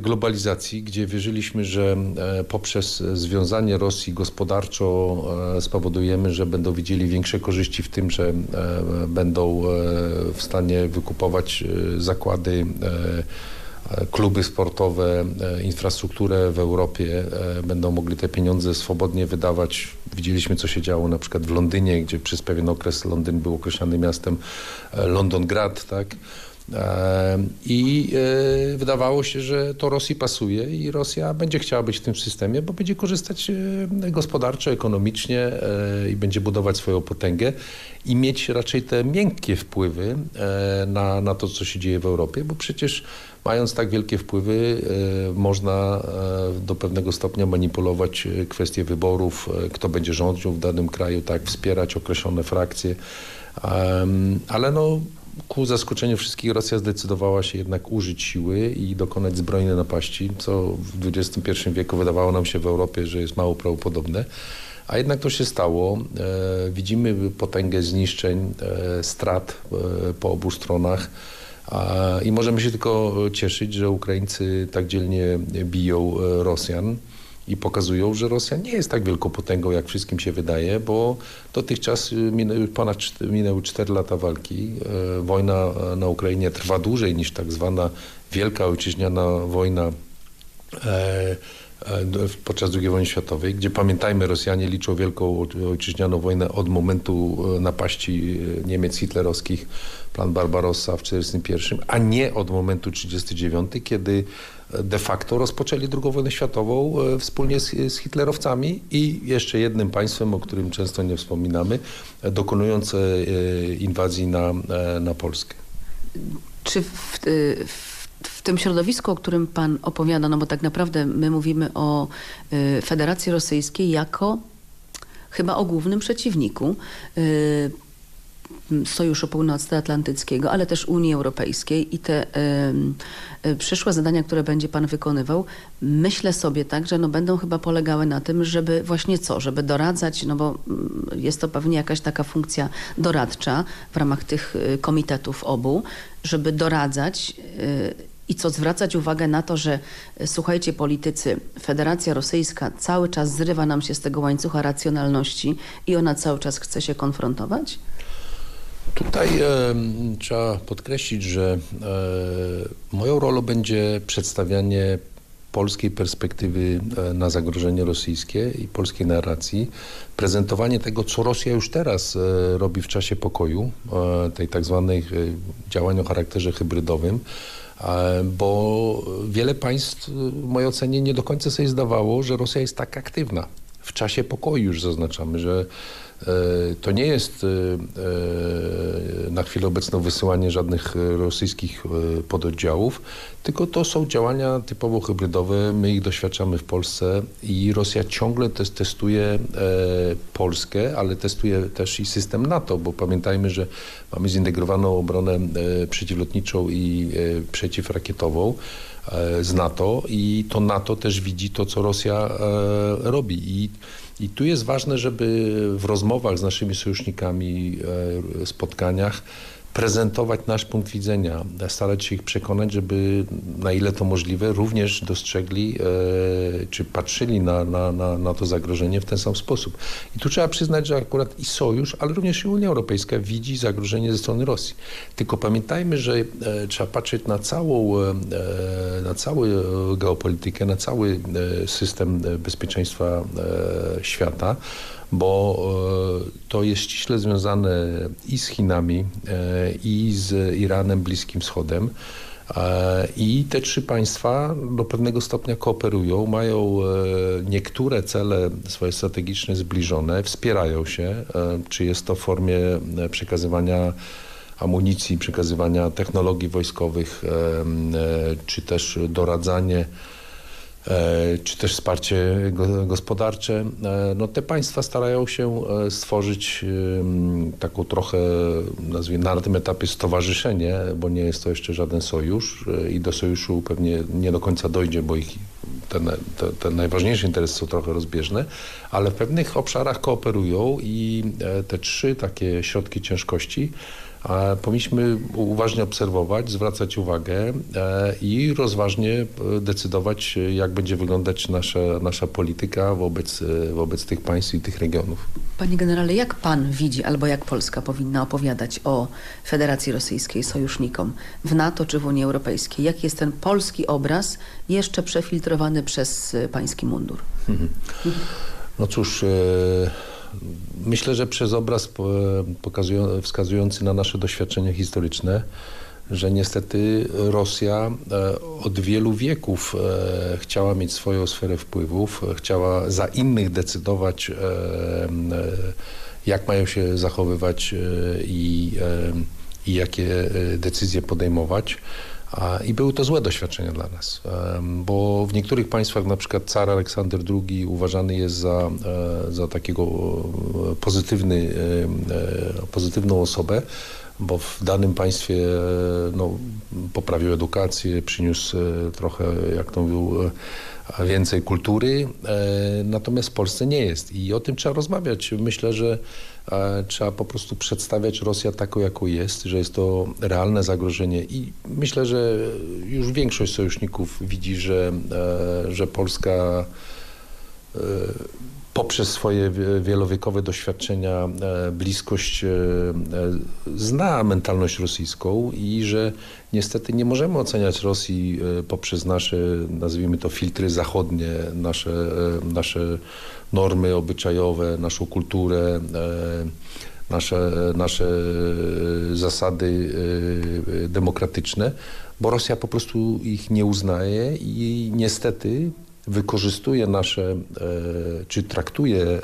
globalizacji, gdzie wierzyliśmy, że poprzez związanie Rosji gospodarczo spowodujemy, że będą widzieli większe korzyści w tym, że będą w stanie wykupować zakłady kluby sportowe, infrastrukturę w Europie, będą mogli te pieniądze swobodnie wydawać. Widzieliśmy, co się działo na przykład w Londynie, gdzie przez pewien okres Londyn był określany miastem Londongrad, tak? I wydawało się, że to Rosji pasuje i Rosja będzie chciała być w tym systemie, bo będzie korzystać gospodarczo, ekonomicznie i będzie budować swoją potęgę i mieć raczej te miękkie wpływy na, na to, co się dzieje w Europie, bo przecież mając tak wielkie wpływy można do pewnego stopnia manipulować kwestie wyborów, kto będzie rządził w danym kraju, tak, wspierać określone frakcje, ale no ku zaskoczeniu wszystkich Rosja zdecydowała się jednak użyć siły i dokonać zbrojnej napaści, co w XXI wieku wydawało nam się w Europie, że jest mało prawdopodobne. A jednak to się stało. E, widzimy potęgę zniszczeń, e, strat e, po obu stronach. I możemy się tylko cieszyć, że Ukraińcy tak dzielnie biją Rosjan i pokazują, że Rosja nie jest tak wielką potęgą, jak wszystkim się wydaje, bo dotychczas minęły ponad minęły 4 lata walki. Wojna na Ukrainie trwa dłużej niż tak zwana Wielka Ojczyźniana Wojna podczas II wojny światowej, gdzie pamiętajmy Rosjanie liczą Wielką Ojczyźnianą Wojnę od momentu napaści Niemiec hitlerowskich, plan Barbarossa w 1941, a nie od momentu 1939, kiedy de facto rozpoczęli II wojnę światową wspólnie z, z, hitlerowcami i jeszcze jednym państwem, o którym często nie wspominamy, dokonując inwazji na, na Polskę. Czy w, w w tym środowisku, o którym pan opowiada, no bo tak naprawdę my mówimy o Federacji Rosyjskiej jako chyba o głównym przeciwniku Sojuszu Północnoatlantyckiego, ale też Unii Europejskiej i te y, przyszłe zadania, które będzie pan wykonywał, myślę sobie tak, że no będą chyba polegały na tym, żeby właśnie co, żeby doradzać, no bo jest to pewnie jakaś taka funkcja doradcza w ramach tych komitetów obu, żeby doradzać y, i co zwracać uwagę na to, że słuchajcie politycy, Federacja Rosyjska cały czas zrywa nam się z tego łańcucha racjonalności i ona cały czas chce się konfrontować? Tutaj e, trzeba podkreślić, że e, moją rolą będzie przedstawianie polskiej perspektywy na zagrożenie rosyjskie i polskiej narracji, prezentowanie tego, co Rosja już teraz e, robi w czasie pokoju, e, tej tak zwanej działań o charakterze hybrydowym, bo wiele państw w mojej ocenie nie do końca sobie zdawało, że Rosja jest tak aktywna. W czasie pokoju już zaznaczamy, że to nie jest na chwilę obecną wysyłanie żadnych rosyjskich pododdziałów, tylko to są działania typowo hybrydowe. My ich doświadczamy w Polsce i Rosja ciągle testuje Polskę, ale testuje też i system NATO, bo pamiętajmy, że mamy zintegrowaną obronę przeciwlotniczą i przeciwrakietową z NATO i to NATO też widzi to, co Rosja robi. I i tu jest ważne, żeby w rozmowach z naszymi sojusznikami, spotkaniach prezentować nasz punkt widzenia, starać się ich przekonać, żeby na ile to możliwe również dostrzegli e, czy patrzyli na, na, na, na, to zagrożenie w ten sam sposób. I tu trzeba przyznać, że akurat i Sojusz, ale również i Unia Europejska widzi zagrożenie ze strony Rosji. Tylko pamiętajmy, że e, trzeba patrzeć na całą, e, na całą geopolitykę, na cały system bezpieczeństwa świata, bo to jest ściśle związane i z Chinami, i z Iranem, Bliskim Wschodem. I te trzy państwa do pewnego stopnia kooperują, mają niektóre cele swoje strategiczne zbliżone, wspierają się, czy jest to w formie przekazywania amunicji, przekazywania technologii wojskowych, czy też doradzanie E, czy też wsparcie gospodarcze. E, no te państwa starają się e, stworzyć taką trochę, nazwijmy na tym etapie stowarzyszenie, bo nie jest to jeszcze żaden sojusz i do sojuszu pewnie nie do końca dojdzie, bo ich te, te, te najważniejsze interesy są trochę rozbieżne, ale w pewnych obszarach kooperują i te trzy takie środki ciężkości powinniśmy uważnie obserwować, zwracać uwagę e, i rozważnie e, decydować, jak będzie wyglądać nasza, nasza polityka wobec, e, wobec tych państw i tych regionów. Panie generale, jak pan widzi, albo jak Polska powinna opowiadać o Federacji Rosyjskiej sojusznikom w NATO czy w Unii Europejskiej? Jaki jest ten polski obraz jeszcze przefiltrowany przez pański mundur? Mhm. No cóż... Myślę, że przez obraz wskazujący na nasze doświadczenia historyczne, że niestety Rosja e, od wielu wieków e, chciała mieć swoją sferę wpływów, chciała za innych decydować, e, jak mają się zachowywać i, i jakie decyzje podejmować. I były to złe doświadczenia dla nas, bo w niektórych państwach, na przykład car Aleksander II uważany jest za, e, za takiego e, pozytywny, e, pozytywną osobę, bo w danym państwie no, poprawił edukację, przyniósł trochę, jak to mówił, więcej kultury, natomiast w Polsce nie jest i o tym trzeba rozmawiać. Myślę, że Trzeba po prostu przedstawiać Rosję taką, jaką jest, że jest to realne zagrożenie i myślę, że już większość sojuszników widzi, że, e, że Polska e, poprzez swoje wielowiekowe doświadczenia, e, bliskość zna mentalność rosyjską i że niestety nie możemy oceniać Rosji poprzez nasze, nazwijmy to filtry zachodnie, nasze, nasze normy obyczajowe, naszą kulturę, e, nasze, nasze zasady e, demokratyczne, bo Rosja po prostu ich nie uznaje i niestety wykorzystuje nasze, e, czy traktuje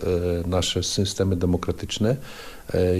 nasze systemy demokratyczne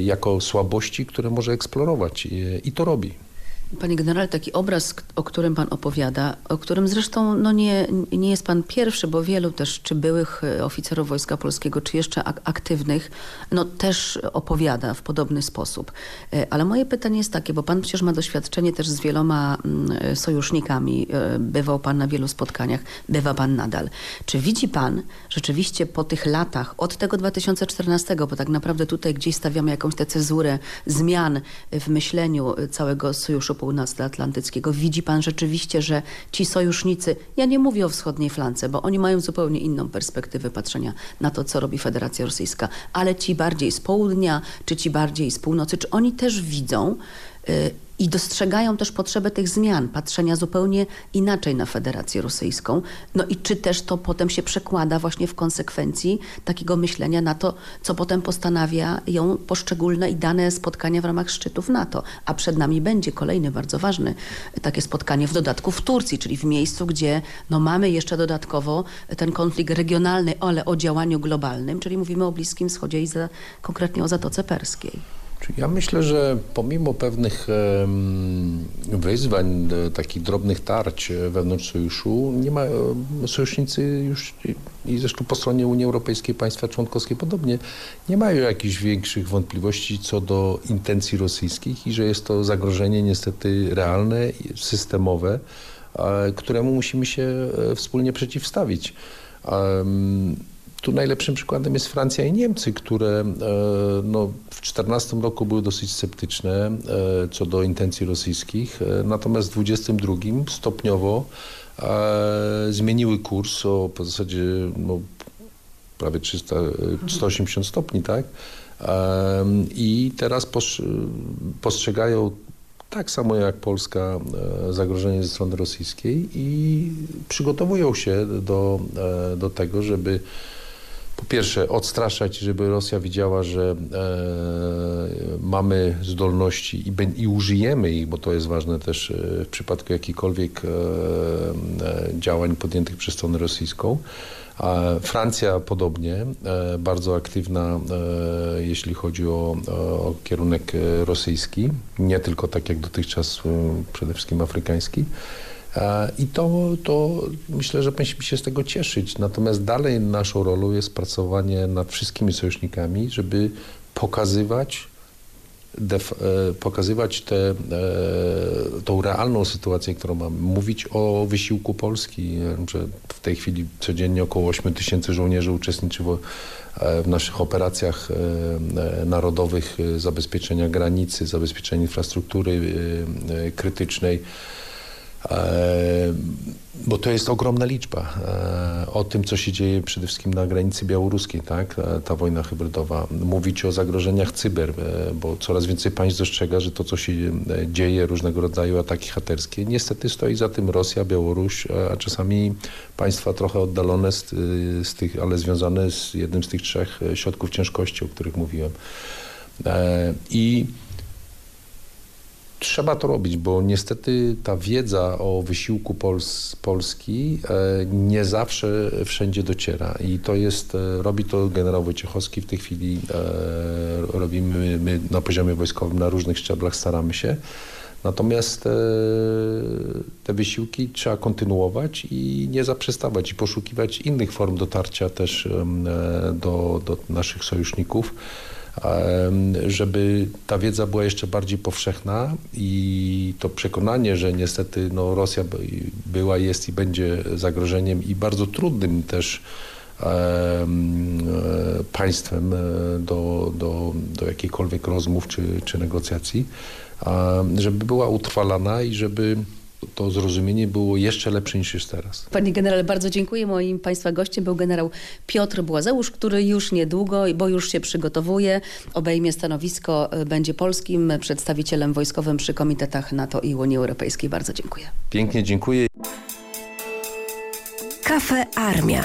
jako słabości, które może eksplorować i to robi. Panie generale, taki obraz, o którym pan opowiada, o którym zresztą no nie, nie jest pan pierwszy, bo wielu też, czy byłych e, oficerów Wojska Polskiego, czy jeszcze aktywnych, no też opowiada w podobny sposób. E, ale moje pytanie jest takie, bo pan przecież ma doświadczenie też z wieloma mm, e, sojusznikami, bywał pan na wielu spotkaniach, bywa pan nadal. Czy widzi pan rzeczywiście po tych latach, od tego 2014, bo tak naprawdę tutaj gdzieś stawiamy jakąś tę cezurę zmian w myśleniu całego Sojuszu Północnoatlantyckiego. Widzi pan rzeczywiście, że ci sojusznicy, ja nie mówię o wschodniej flance, bo oni mają zupełnie inną perspektywę patrzenia na to, co robi Federacja Rosyjska, ale ci bardziej z południa, czy ci bardziej z północy, czy oni też widzą, i dostrzegają też potrzebę tych zmian, patrzenia zupełnie inaczej na Federację Rosyjską. No i czy też to potem się przekłada właśnie w konsekwencji takiego myślenia na to, co potem postanawia ją poszczególne i dane spotkania w ramach szczytów NATO. A przed nami będzie kolejny bardzo ważny takie spotkanie w dodatku w Turcji, czyli w miejscu, gdzie no mamy jeszcze dodatkowo ten konflikt regionalny, ale o działaniu globalnym, czyli mówimy o Bliskim Wschodzie i za, konkretnie o Zatoce Perskiej. Ja myślę, że pomimo pewnych wyzwań, e, takich drobnych tarć e, wewnątrz sojuszu, nie ma, e, sojusznicy już i zresztą po stronie Unii Europejskiej państwa członkowskie podobnie nie mają jakichś większych wątpliwości co do intencji rosyjskich i że jest to zagrożenie niestety realne, systemowe, któremu musimy się wspólnie przeciwstawić. Tu najlepszym przykładem jest Francja i Niemcy, które e, no, w 2014 roku były dosyć sceptyczne e, co do intencji rosyjskich, e, natomiast w 2022 stopniowo zmieniły kurs o w zasadzie no, prawie 300, 180 stopni, tak? I teraz postrzegają tak samo jak Polska zagrożenie ze strony rosyjskiej i przygotowują się do, do tego, żeby po pierwsze odstraszać, żeby Rosja widziała, że e, mamy zdolności i, i, użyjemy ich, bo to jest ważne też w przypadku jakichkolwiek e, działań podjętych przez stronę rosyjską. Francja podobnie, bardzo aktywna, jeśli chodzi o, o, kierunek rosyjski, nie tylko tak jak dotychczas, przede wszystkim afrykański. I to, to myślę, że powinniśmy się z tego cieszyć. Natomiast dalej naszą rolą jest pracowanie nad wszystkimi sojusznikami, żeby pokazywać, def, e, pokazywać te, e, tą realną sytuację, którą mamy. Mówić o wysiłku Polski, że w tej chwili codziennie około 8 tysięcy żołnierzy uczestniczy e, w naszych operacjach narodowych zabezpieczenia granicy, zabezpieczenia infrastruktury krytycznej. Bo to jest ogromna liczba. O tym, co się dzieje przede wszystkim na granicy białoruskiej, tak? ta wojna hybrydowa. Mówić o zagrożeniach cyber, bo coraz więcej państw dostrzega, że to, co się dzieje, różnego rodzaju ataki haterskie, niestety stoi za tym Rosja, Białoruś, a czasami państwa trochę oddalone z, z tych, ale związane z jednym z tych trzech środków ciężkości, o których mówiłem. I Trzeba to robić, bo niestety ta wiedza o wysiłku Pols Polski e, nie zawsze wszędzie dociera i to jest, e, robi to generał Wojciechowski w tej chwili, e, robimy my na poziomie wojskowym na różnych szczeblach, staramy się. Natomiast te wysiłki trzeba kontynuować i nie zaprzestawać i poszukiwać innych form dotarcia też do, do naszych sojuszników żeby ta wiedza była jeszcze bardziej powszechna i to przekonanie, że niestety no, Rosja była, jest i będzie zagrożeniem i bardzo trudnym też e, państwem e, do, do, do jakichkolwiek rozmów czy, czy negocjacji, żeby była utrwalana i żeby to zrozumienie było jeszcze lepsze niż jest teraz. Panie generale, bardzo dziękuję. Moim Państwa gościem był generał Piotr Błazeusz, który już niedługo, bo już się przygotowuje, obejmie stanowisko, e, będzie polskim przedstawicielem wojskowym przy komitetach NATO i Unii Europejskiej. Bardzo dziękuję. Pięknie dziękuję. Kafe Armia.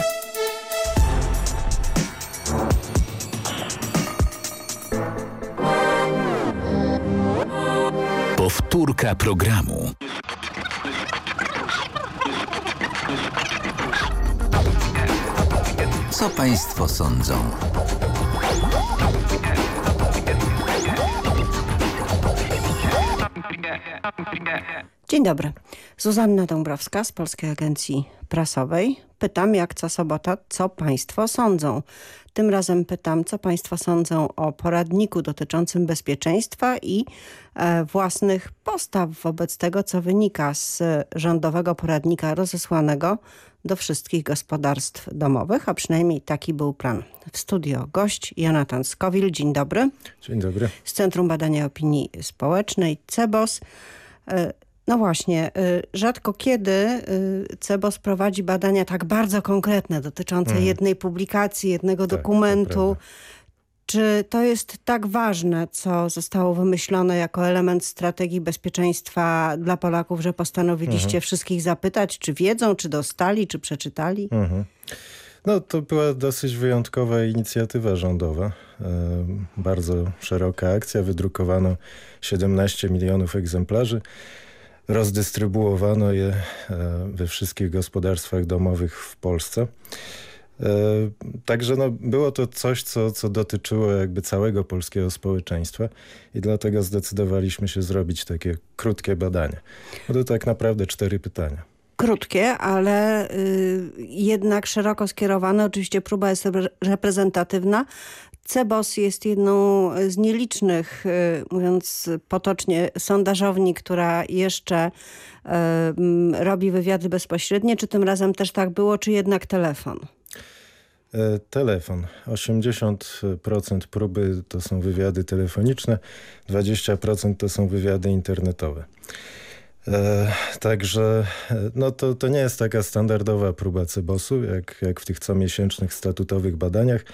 Powtórka programu. Co Państwo sądzą? Dzień dobry. Zuzanna Dąbrowska z Polskiej Agencji Prasowej. Pytam jak co sobota, co Państwo sądzą. Tym razem pytam, co Państwo sądzą o poradniku dotyczącym bezpieczeństwa i e, własnych postaw wobec tego, co wynika z rządowego poradnika rozesłanego do wszystkich gospodarstw domowych, a przynajmniej taki był plan. W studio gość Jonathan Skowil. Dzień dobry. Dzień dobry. Z Centrum Badania Opinii Społecznej CEBOS. No właśnie, e, rzadko kiedy e, CEBOS prowadzi badania tak bardzo konkretne dotyczące mhm. jednej publikacji, jednego tak, dokumentu. Czy to jest tak ważne, co zostało wymyślone jako element strategii bezpieczeństwa dla Polaków, że postanowiliście mhm. wszystkich zapytać, czy wiedzą, czy dostali, czy przeczytali? Mhm. No to była dosyć wyjątkowa inicjatywa rządowa. E, bardzo szeroka akcja. Wydrukowano 17 milionów egzemplarzy. Rozdystrybuowano je e, we wszystkich gospodarstwach domowych w Polsce. E, także no, było to coś, co, co dotyczyło jakby całego polskiego społeczeństwa i dlatego zdecydowaliśmy się zrobić takie krótkie badanie. No to tak naprawdę cztery pytania. Krótkie, ale y, jednak szeroko skierowane. Oczywiście próba jest reprezentatywna. CEBOS jest jedną z nielicznych, y, mówiąc potocznie, sondażowni, która jeszcze y, robi wywiady bezpośrednie. Czy tym razem też tak było, czy jednak telefon? E, telefon. 80% próby to są wywiady telefoniczne, 20% to są wywiady internetowe. E, także e, no to, to nie jest taka standardowa próba Cebosu, jak, jak w tych comiesięcznych statutowych badaniach, e,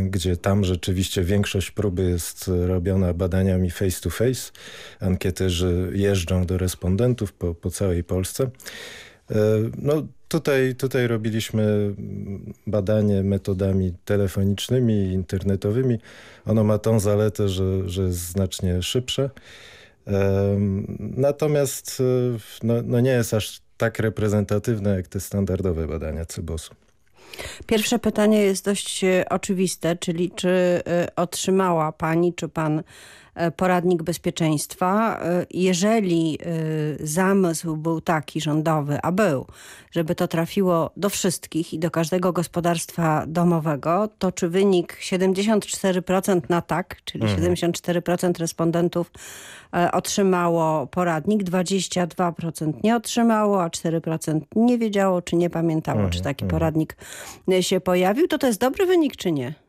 gdzie tam rzeczywiście większość próby jest robiona badaniami face to face. Ankieterzy jeżdżą do respondentów po, po całej Polsce. E, no tutaj, tutaj robiliśmy badanie metodami telefonicznymi i internetowymi. Ono ma tą zaletę, że, że jest znacznie szybsze. Natomiast no, no nie jest aż tak reprezentatywne jak te standardowe badania CBOS-u. Pierwsze pytanie jest dość oczywiste, czyli czy otrzymała pani, czy pan E, poradnik bezpieczeństwa. E, jeżeli e, zamysł był taki rządowy, a był, żeby to trafiło do wszystkich i do każdego gospodarstwa domowego, to czy wynik 74% na tak, czyli mhm. 74% respondentów otrzymało poradnik, 22% nie otrzymało, a 4% nie wiedziało, czy nie pamiętało, mhm. czy taki mhm. poradnik się pojawił, to to jest dobry wynik, czy nie?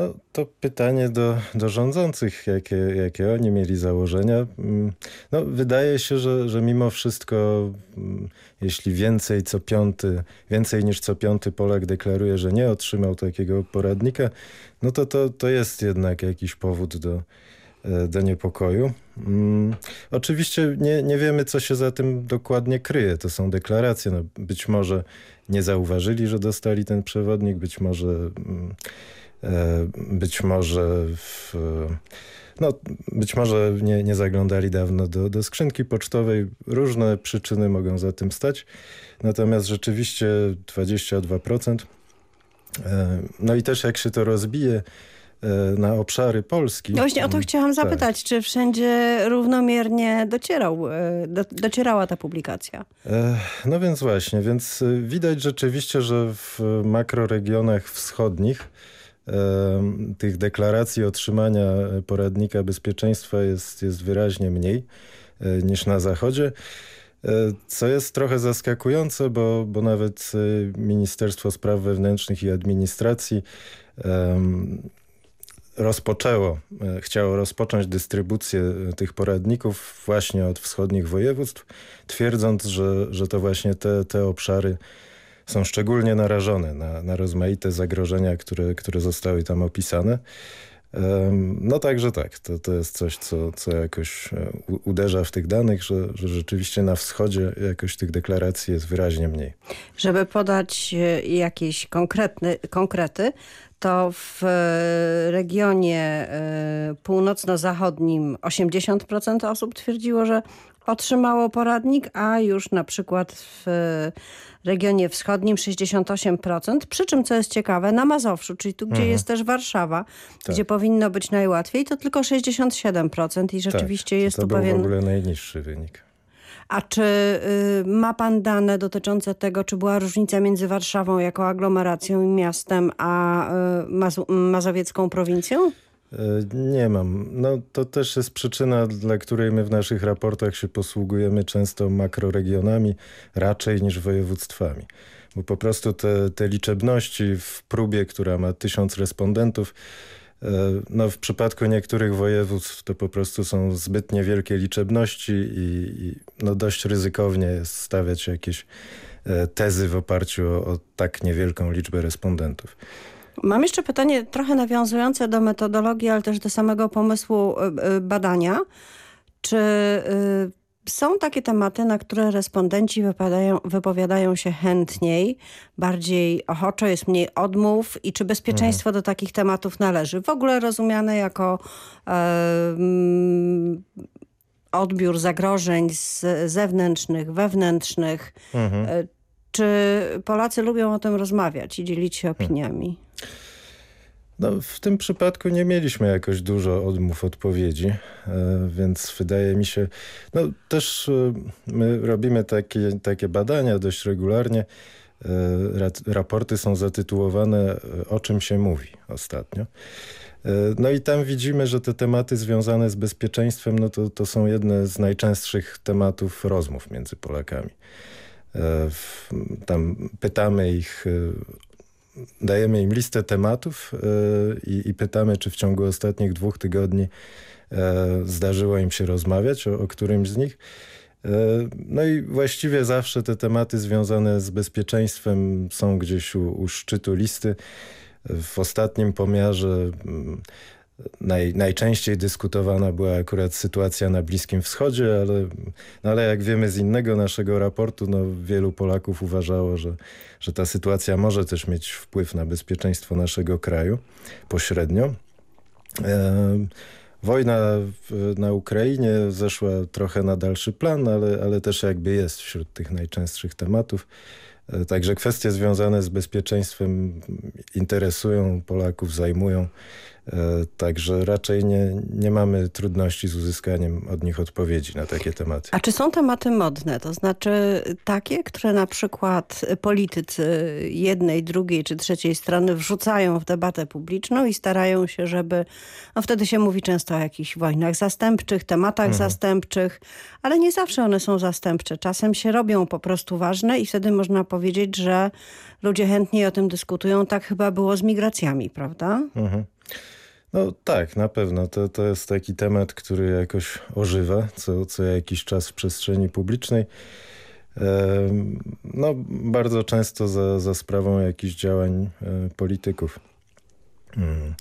No to pytanie do, do rządzących, jakie, jakie oni mieli założenia. Mm, no, wydaje się, że, że mimo wszystko, mm, jeśli więcej co piąty, więcej niż co piąty Polak deklaruje, że nie otrzymał takiego poradnika, no to to, to jest jednak jakiś powód do, e, do niepokoju. Hmm. Oczywiście nie, nie wiemy, co się za tym dokładnie kryje. To są deklaracje. No, być może nie zauważyli, że dostali ten przewodnik, być może... być może w, no, być może nie, nie zaglądali dawno do, do skrzynki pocztowej. Różne przyczyny mogą za tym stać. Natomiast rzeczywiście 22%. E, no i też jak się to rozbije e, na obszary Polski. No właśnie o to mm, chciałam tak. zapytać, czy wszędzie równomiernie docierał, do, docierała ta publikacja? No więc właśnie, więc widać rzeczywiście, że w makroregionach wschodnich tych deklaracji otrzymania poradnika bezpieczeństwa jest, jest wyraźnie mniej e, niż na Zachodzie. E, co jest trochę zaskakujące, bo, bo nawet e, Ministerstwo Spraw Wewnętrznych i Administracji rozpoczęło, chciało rozpocząć dystrybucję tych poradników właśnie od wschodnich województw, twierdząc, że, że to właśnie te, te obszary są szczególnie narażone na, na rozmaite zagrożenia, które, które zostały tam opisane. No także tak, to, to jest coś, co, co jakoś e, uderza w tych danych, że, że rzeczywiście na wschodzie jakoś tych deklaracji jest wyraźnie mniej. Żeby podać e, jakieś konkretny, konkrety, to w e, regionie północno-zachodnim 80% osób twierdziło, że otrzymało poradnik, a już na przykład w regionie wschodnim 68%, przy czym co jest ciekawe na Mazowszu, czyli tu gdzie mhm. jest też Warszawa, tak. gdzie powinno być najłatwiej, to tylko 67% i rzeczywiście tak, jest to tu pewien... w ogóle najniższy wynik. A czy y, ma pan dane dotyczące tego, czy była różnica między Warszawą jako aglomeracją i miastem, a y, mazowiecką prowincją? E, nie mam. No to też jest przyczyna, dla której my w naszych raportach się posługujemy często makroregionami raczej niż województwami. Bo po prostu te, te liczebności w próbie, która ma tysiąc respondentów, e, no w przypadku niektórych województw to po prostu są zbyt niewielkie liczebności i, i no dość ryzykownie jest stawiać jakieś e, tezy w oparciu o, o tak niewielką liczbę respondentów. Mam jeszcze pytanie trochę nawiązujące do metodologii, ale też do samego pomysłu y, y, badania. Czy y, są takie tematy, na które respondenci wypowiadają się chętniej, bardziej ochoczo, jest mniej odmów i czy bezpieczeństwo mhm. do takich tematów należy? W ogóle rozumiane jako e, odbiór zagrożeń z zewnętrznych, wewnętrznych. Mhm. Czy Polacy lubią o tym rozmawiać i dzielić się hmm. opiniami? No, w tym przypadku nie mieliśmy jakoś dużo odmów odpowiedzi, e, więc wydaje mi się, no też e, my robimy takie, takie badania dość regularnie. E, raporty są zatytułowane o czym się mówi ostatnio. No i tam widzimy, że te tematy związane z bezpieczeństwem, no to, to są jedne z najczęstszych tematów rozmów między Polakami. Tam pytamy ich dajemy im listę tematów e, i, i, pytamy, czy w ciągu ostatnich dwóch tygodni e, zdarzyło im się rozmawiać o, o którymś z nich. No i właściwie zawsze te tematy związane z bezpieczeństwem są gdzieś u, u szczytu listy. W ostatnim pomiarze mm, naj, najczęściej dyskutowana była akurat sytuacja na Bliskim Wschodzie, ale, no ale jak wiemy z innego naszego raportu, no wielu Polaków uważało, że, że ta sytuacja może też mieć wpływ na bezpieczeństwo naszego kraju pośrednio. E, wojna w, na Ukrainie zeszła trochę na dalszy plan, ale, ale też jakby jest wśród tych najczęstszych tematów. E, także kwestie związane z bezpieczeństwem interesują Polaków, zajmują. E, także raczej nie, nie mamy trudności z uzyskaniem od nich odpowiedzi na takie tematy. A czy są tematy modne? To znaczy takie, które na przykład politycy jednej, drugiej czy trzeciej strony wrzucają w debatę publiczną i starają się, żeby... No wtedy się mówi często o jakichś wojnach zastępczych, tematach mhm. zastępczych, ale nie zawsze one są zastępcze. Czasem się robią po prostu ważne i wtedy można powiedzieć, że ludzie chętniej o tym dyskutują. Tak chyba było z migracjami, prawda? Mhm. No tak, na pewno. To, to jest taki temat, który jakoś ożywa co, co jakiś czas w przestrzeni publicznej. No, bardzo często za, za sprawą jakichś działań e, polityków. Hmm.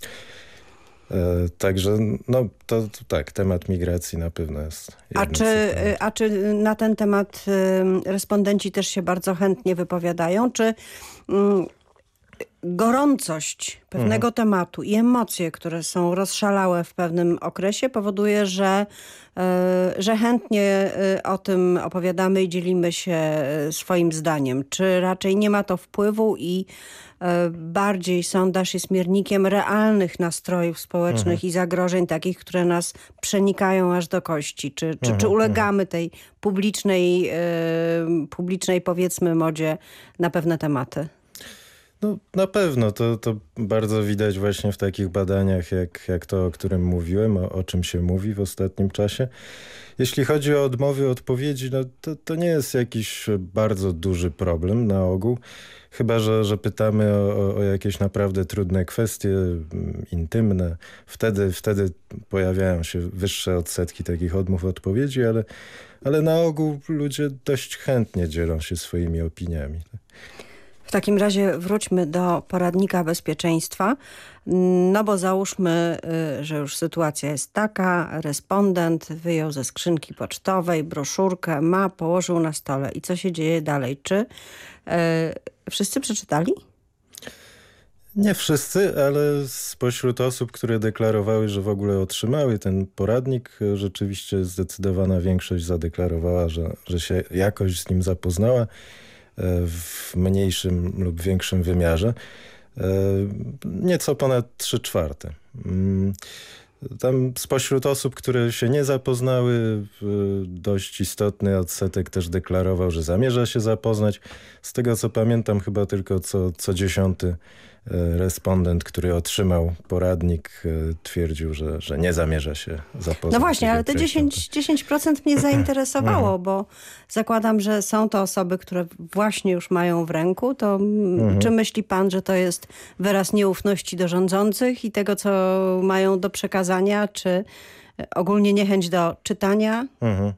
E, także no to, to, tak, temat migracji na pewno jest. A czy, a czy na ten temat respondenci też się bardzo chętnie wypowiadają? Czy mm, gorącość pewnego mhm. tematu i emocje, które są rozszalałe w pewnym okresie powoduje, że, e, że chętnie e, o tym opowiadamy i dzielimy się e, swoim zdaniem. Czy raczej nie ma to wpływu i bardziej sondaż jest miernikiem realnych nastrojów społecznych mhm. i zagrożeń takich, które nas przenikają aż do kości? Czy, czy, mhm. czy ulegamy tej publicznej, publicznej powiedzmy modzie na pewne tematy? No, na pewno to, to bardzo widać właśnie w takich badaniach, jak, jak to, o którym mówiłem, o, o czym się mówi w ostatnim czasie. Jeśli chodzi o odmowy odpowiedzi, no to, to nie jest jakiś bardzo duży problem na ogół. Chyba, że, że pytamy o, o jakieś naprawdę trudne kwestie, mm, intymne. Wtedy, wtedy pojawiają się wyższe odsetki takich odmów odpowiedzi, ale, ale na ogół ludzie dość chętnie dzielą się swoimi opiniami. W takim razie wróćmy do poradnika bezpieczeństwa. No bo załóżmy, y, że już sytuacja jest taka, respondent wyjął ze skrzynki pocztowej broszurkę, ma, położył na stole. I co się dzieje dalej? Czy y, wszyscy przeczytali? Nie wszyscy, ale spośród osób, które deklarowały, że w ogóle otrzymały ten poradnik, rzeczywiście zdecydowana większość zadeklarowała, że, że się jakoś z nim zapoznała w mniejszym lub większym wymiarze. E, nieco ponad 3 czwarte. Mm, tam spośród osób, które się nie zapoznały, dość istotny odsetek też deklarował, że zamierza się zapoznać. Z tego co pamiętam chyba tylko co, co dziesiąty E, respondent, który otrzymał poradnik, e, twierdził, że, że nie zamierza się zapoznać. No właśnie, ale te 10%, 10 mnie zainteresowało, mhm. bo zakładam, że są to osoby, które właśnie już mają w ręku. To mhm. czy myśli pan, że to jest wyraz nieufności do rządzących i tego, co mają do przekazania, czy ogólnie niechęć do czytania? Mhm.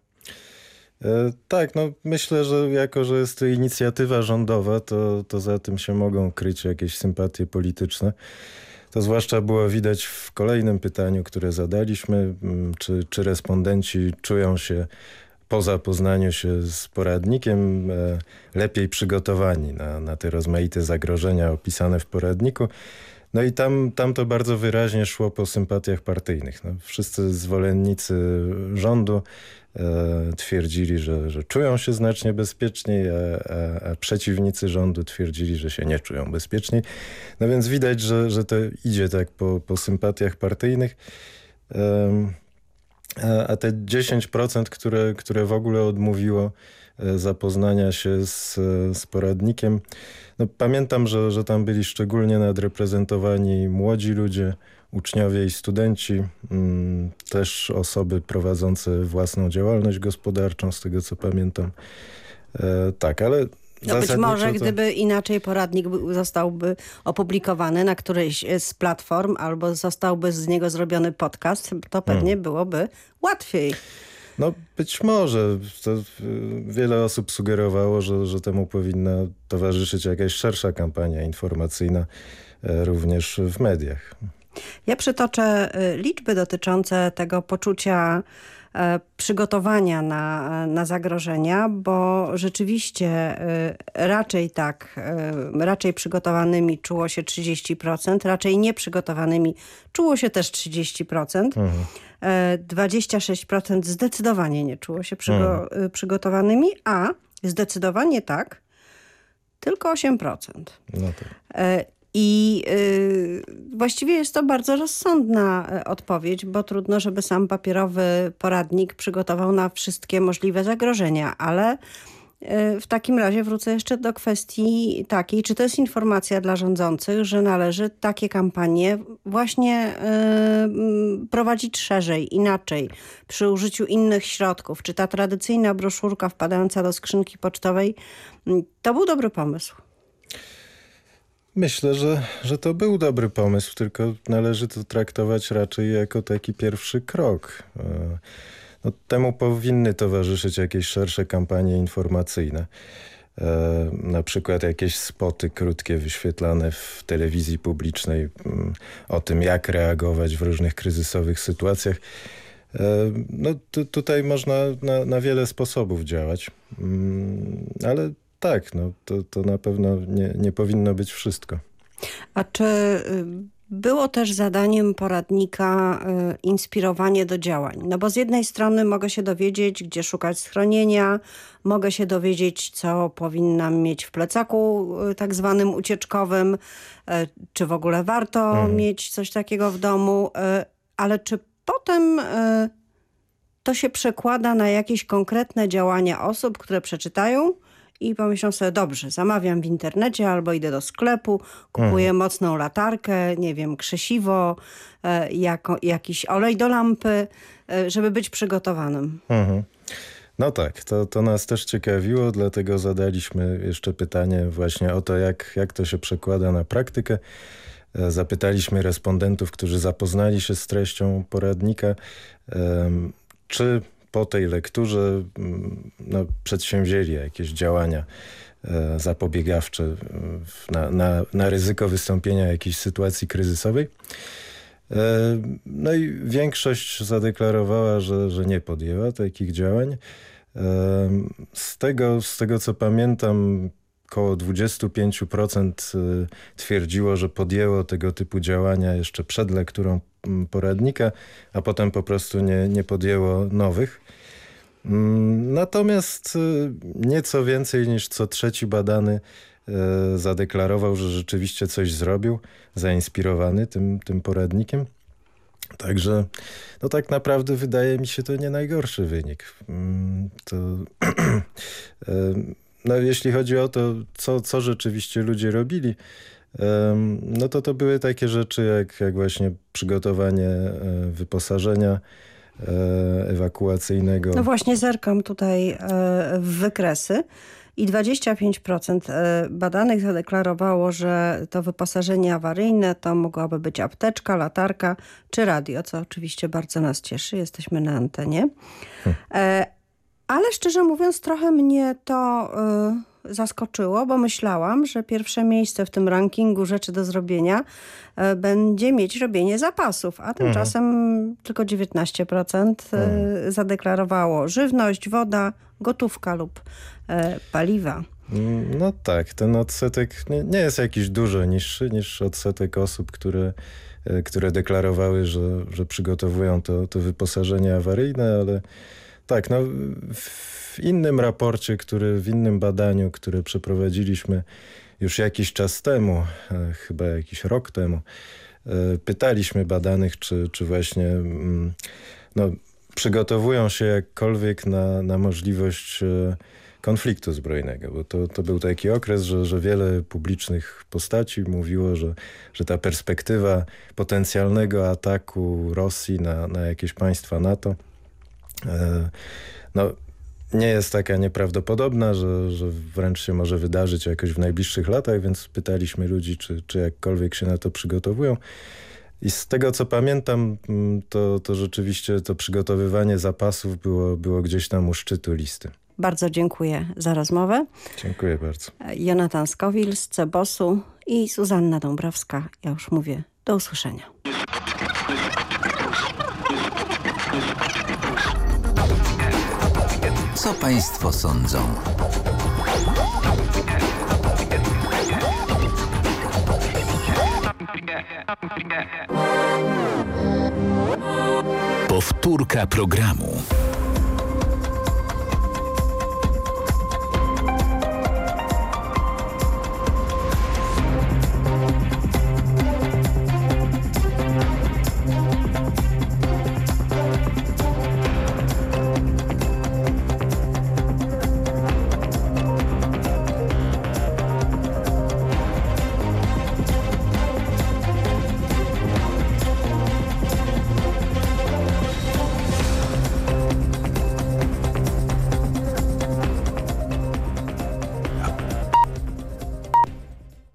E, tak, no myślę, że jako, że jest to inicjatywa rządowa, to, to za tym się mogą kryć jakieś sympatie polityczne. To zwłaszcza było widać w kolejnym pytaniu, które zadaliśmy, czy, czy respondenci czują się po zapoznaniu się z poradnikiem e, lepiej przygotowani na, na te rozmaite zagrożenia opisane w poradniku. No i tam, tam to bardzo wyraźnie szło po sympatiach partyjnych. No, wszyscy zwolennicy rządu twierdzili, że, że czują się znacznie bezpieczniej, a, a, a, przeciwnicy rządu twierdzili, że się nie czują bezpieczniej. No więc widać, że, że to idzie tak po, po sympatiach partyjnych. A, te 10%, które, które w ogóle odmówiło e, zapoznania się z, z poradnikiem, no pamiętam, że, że tam byli szczególnie nadreprezentowani młodzi ludzie, uczniowie i studenci, mm, też osoby prowadzące własną działalność gospodarczą, z tego co pamiętam. E, tak, ale no być może to... gdyby inaczej poradnik zostałby opublikowany na którejś z platform albo zostałby z niego zrobiony podcast, to pewnie hmm. byłoby łatwiej. No być może. To wiele osób sugerowało, że, że temu powinna towarzyszyć jakaś szersza kampania informacyjna e, również w mediach. Ja przytoczę y, liczby dotyczące tego poczucia e, przygotowania na, na zagrożenia, bo rzeczywiście y, raczej tak, y, raczej przygotowanymi czuło się 30%, raczej nieprzygotowanymi czuło się też 30%. Mhm. 26% zdecydowanie nie czuło się przygo mhm. przygotowanymi, a zdecydowanie tak, tylko 8%. No tak. I y, właściwie jest to bardzo rozsądna e, odpowiedź, bo trudno, żeby sam papierowy poradnik przygotował na wszystkie możliwe zagrożenia, ale y, w takim razie wrócę jeszcze do kwestii takiej, czy to jest informacja dla rządzących, że należy takie kampanie właśnie y, prowadzić szerzej, inaczej, przy użyciu innych środków. Czy ta tradycyjna broszurka wpadająca do skrzynki pocztowej, to był dobry pomysł. Myślę, że, że to był dobry pomysł, tylko należy to traktować raczej jako taki pierwszy krok. E, no, temu powinny towarzyszyć jakieś szersze kampanie informacyjne. E, na przykład jakieś spoty krótkie wyświetlane w telewizji publicznej mm, o tym, jak reagować w różnych kryzysowych sytuacjach. E, no, tu, tutaj można na, na wiele sposobów działać, mm, ale tak, no, to, to na pewno nie, nie powinno być wszystko. A czy y, było też zadaniem poradnika y, inspirowanie do działań. No bo z jednej strony mogę się dowiedzieć, gdzie szukać schronienia, mogę się dowiedzieć, co powinnam mieć w plecaku y, tak zwanym ucieczkowym, czy w ogóle warto mhm. mieć coś takiego w domu, ale czy potem to się przekłada na jakieś konkretne działania osób, które przeczytają i pomyślą sobie, dobrze, zamawiam w internecie albo idę do sklepu, kupuję mhm. mocną latarkę, nie wiem, krzesiwo, e, jako, jakiś olej do lampy, e, żeby być przygotowanym. Mhm. No tak, to, to nas też ciekawiło, dlatego zadaliśmy jeszcze pytanie właśnie o to, jak, jak to się przekłada na praktykę. E, zapytaliśmy respondentów, którzy zapoznali się z treścią poradnika, czy po tej lekturze mm, no, przedsięwzięli jakieś działania e, zapobiegawcze na, na, na ryzyko wystąpienia jakiejś sytuacji kryzysowej. E, no i większość zadeklarowała, że, że nie podjęła takich działań. E, z tego, z tego co pamiętam, około 25% y, twierdziło, że podjęło tego typu działania jeszcze przed lekturą mm, poradnika, a potem po prostu nie, nie podjęło nowych. Mm, natomiast y, nieco więcej niż co trzeci badany y, zadeklarował, że rzeczywiście coś zrobił, zainspirowany tym, tym poradnikiem. Także no tak naprawdę wydaje mi się to nie najgorszy wynik. Mm, to no, jeśli chodzi o to, co, co rzeczywiście ludzie robili, no to to były takie rzeczy jak, jak właśnie przygotowanie e, wyposażenia e, ewakuacyjnego. No właśnie zerkam tutaj e, w wykresy i 25% badanych zadeklarowało, że to wyposażenie awaryjne to mogłaby być apteczka, latarka czy radio, co oczywiście bardzo nas cieszy, jesteśmy na antenie. Hmm. Ale szczerze mówiąc trochę mnie to y, zaskoczyło, bo myślałam, że pierwsze miejsce w tym rankingu rzeczy do zrobienia y, będzie mieć robienie zapasów, a tymczasem mhm. tylko 19% y, mhm. zadeklarowało żywność, woda, gotówka lub y, paliwa. No tak, ten odsetek nie, nie jest jakiś dużo niższy niż odsetek osób, które y, które deklarowały, że, że przygotowują to, to wyposażenie awaryjne, ale tak, no w innym raporcie, który, w innym badaniu, które przeprowadziliśmy już jakiś czas temu, e, chyba jakiś rok temu, e, pytaliśmy badanych, czy, czy właśnie mm, no, przygotowują się jakkolwiek na, na możliwość e, konfliktu zbrojnego, bo to, to był taki okres, że, że wiele publicznych postaci mówiło, że, że ta perspektywa potencjalnego ataku Rosji na, na jakieś państwa NATO no, nie jest taka nieprawdopodobna, że, że wręcz się może wydarzyć jakoś w najbliższych latach, więc pytaliśmy ludzi, czy, czy jakkolwiek się na to przygotowują. I z tego co pamiętam, mm, to, to rzeczywiście to przygotowywanie zapasów było, było gdzieś tam u szczytu listy. Bardzo dziękuję za rozmowę. Dziękuję bardzo. Jonatan Skowil z Cebosu i Suzanna Dąbrowska. Ja już mówię Do usłyszenia. Co Państwo sądzą? Powtórka programu.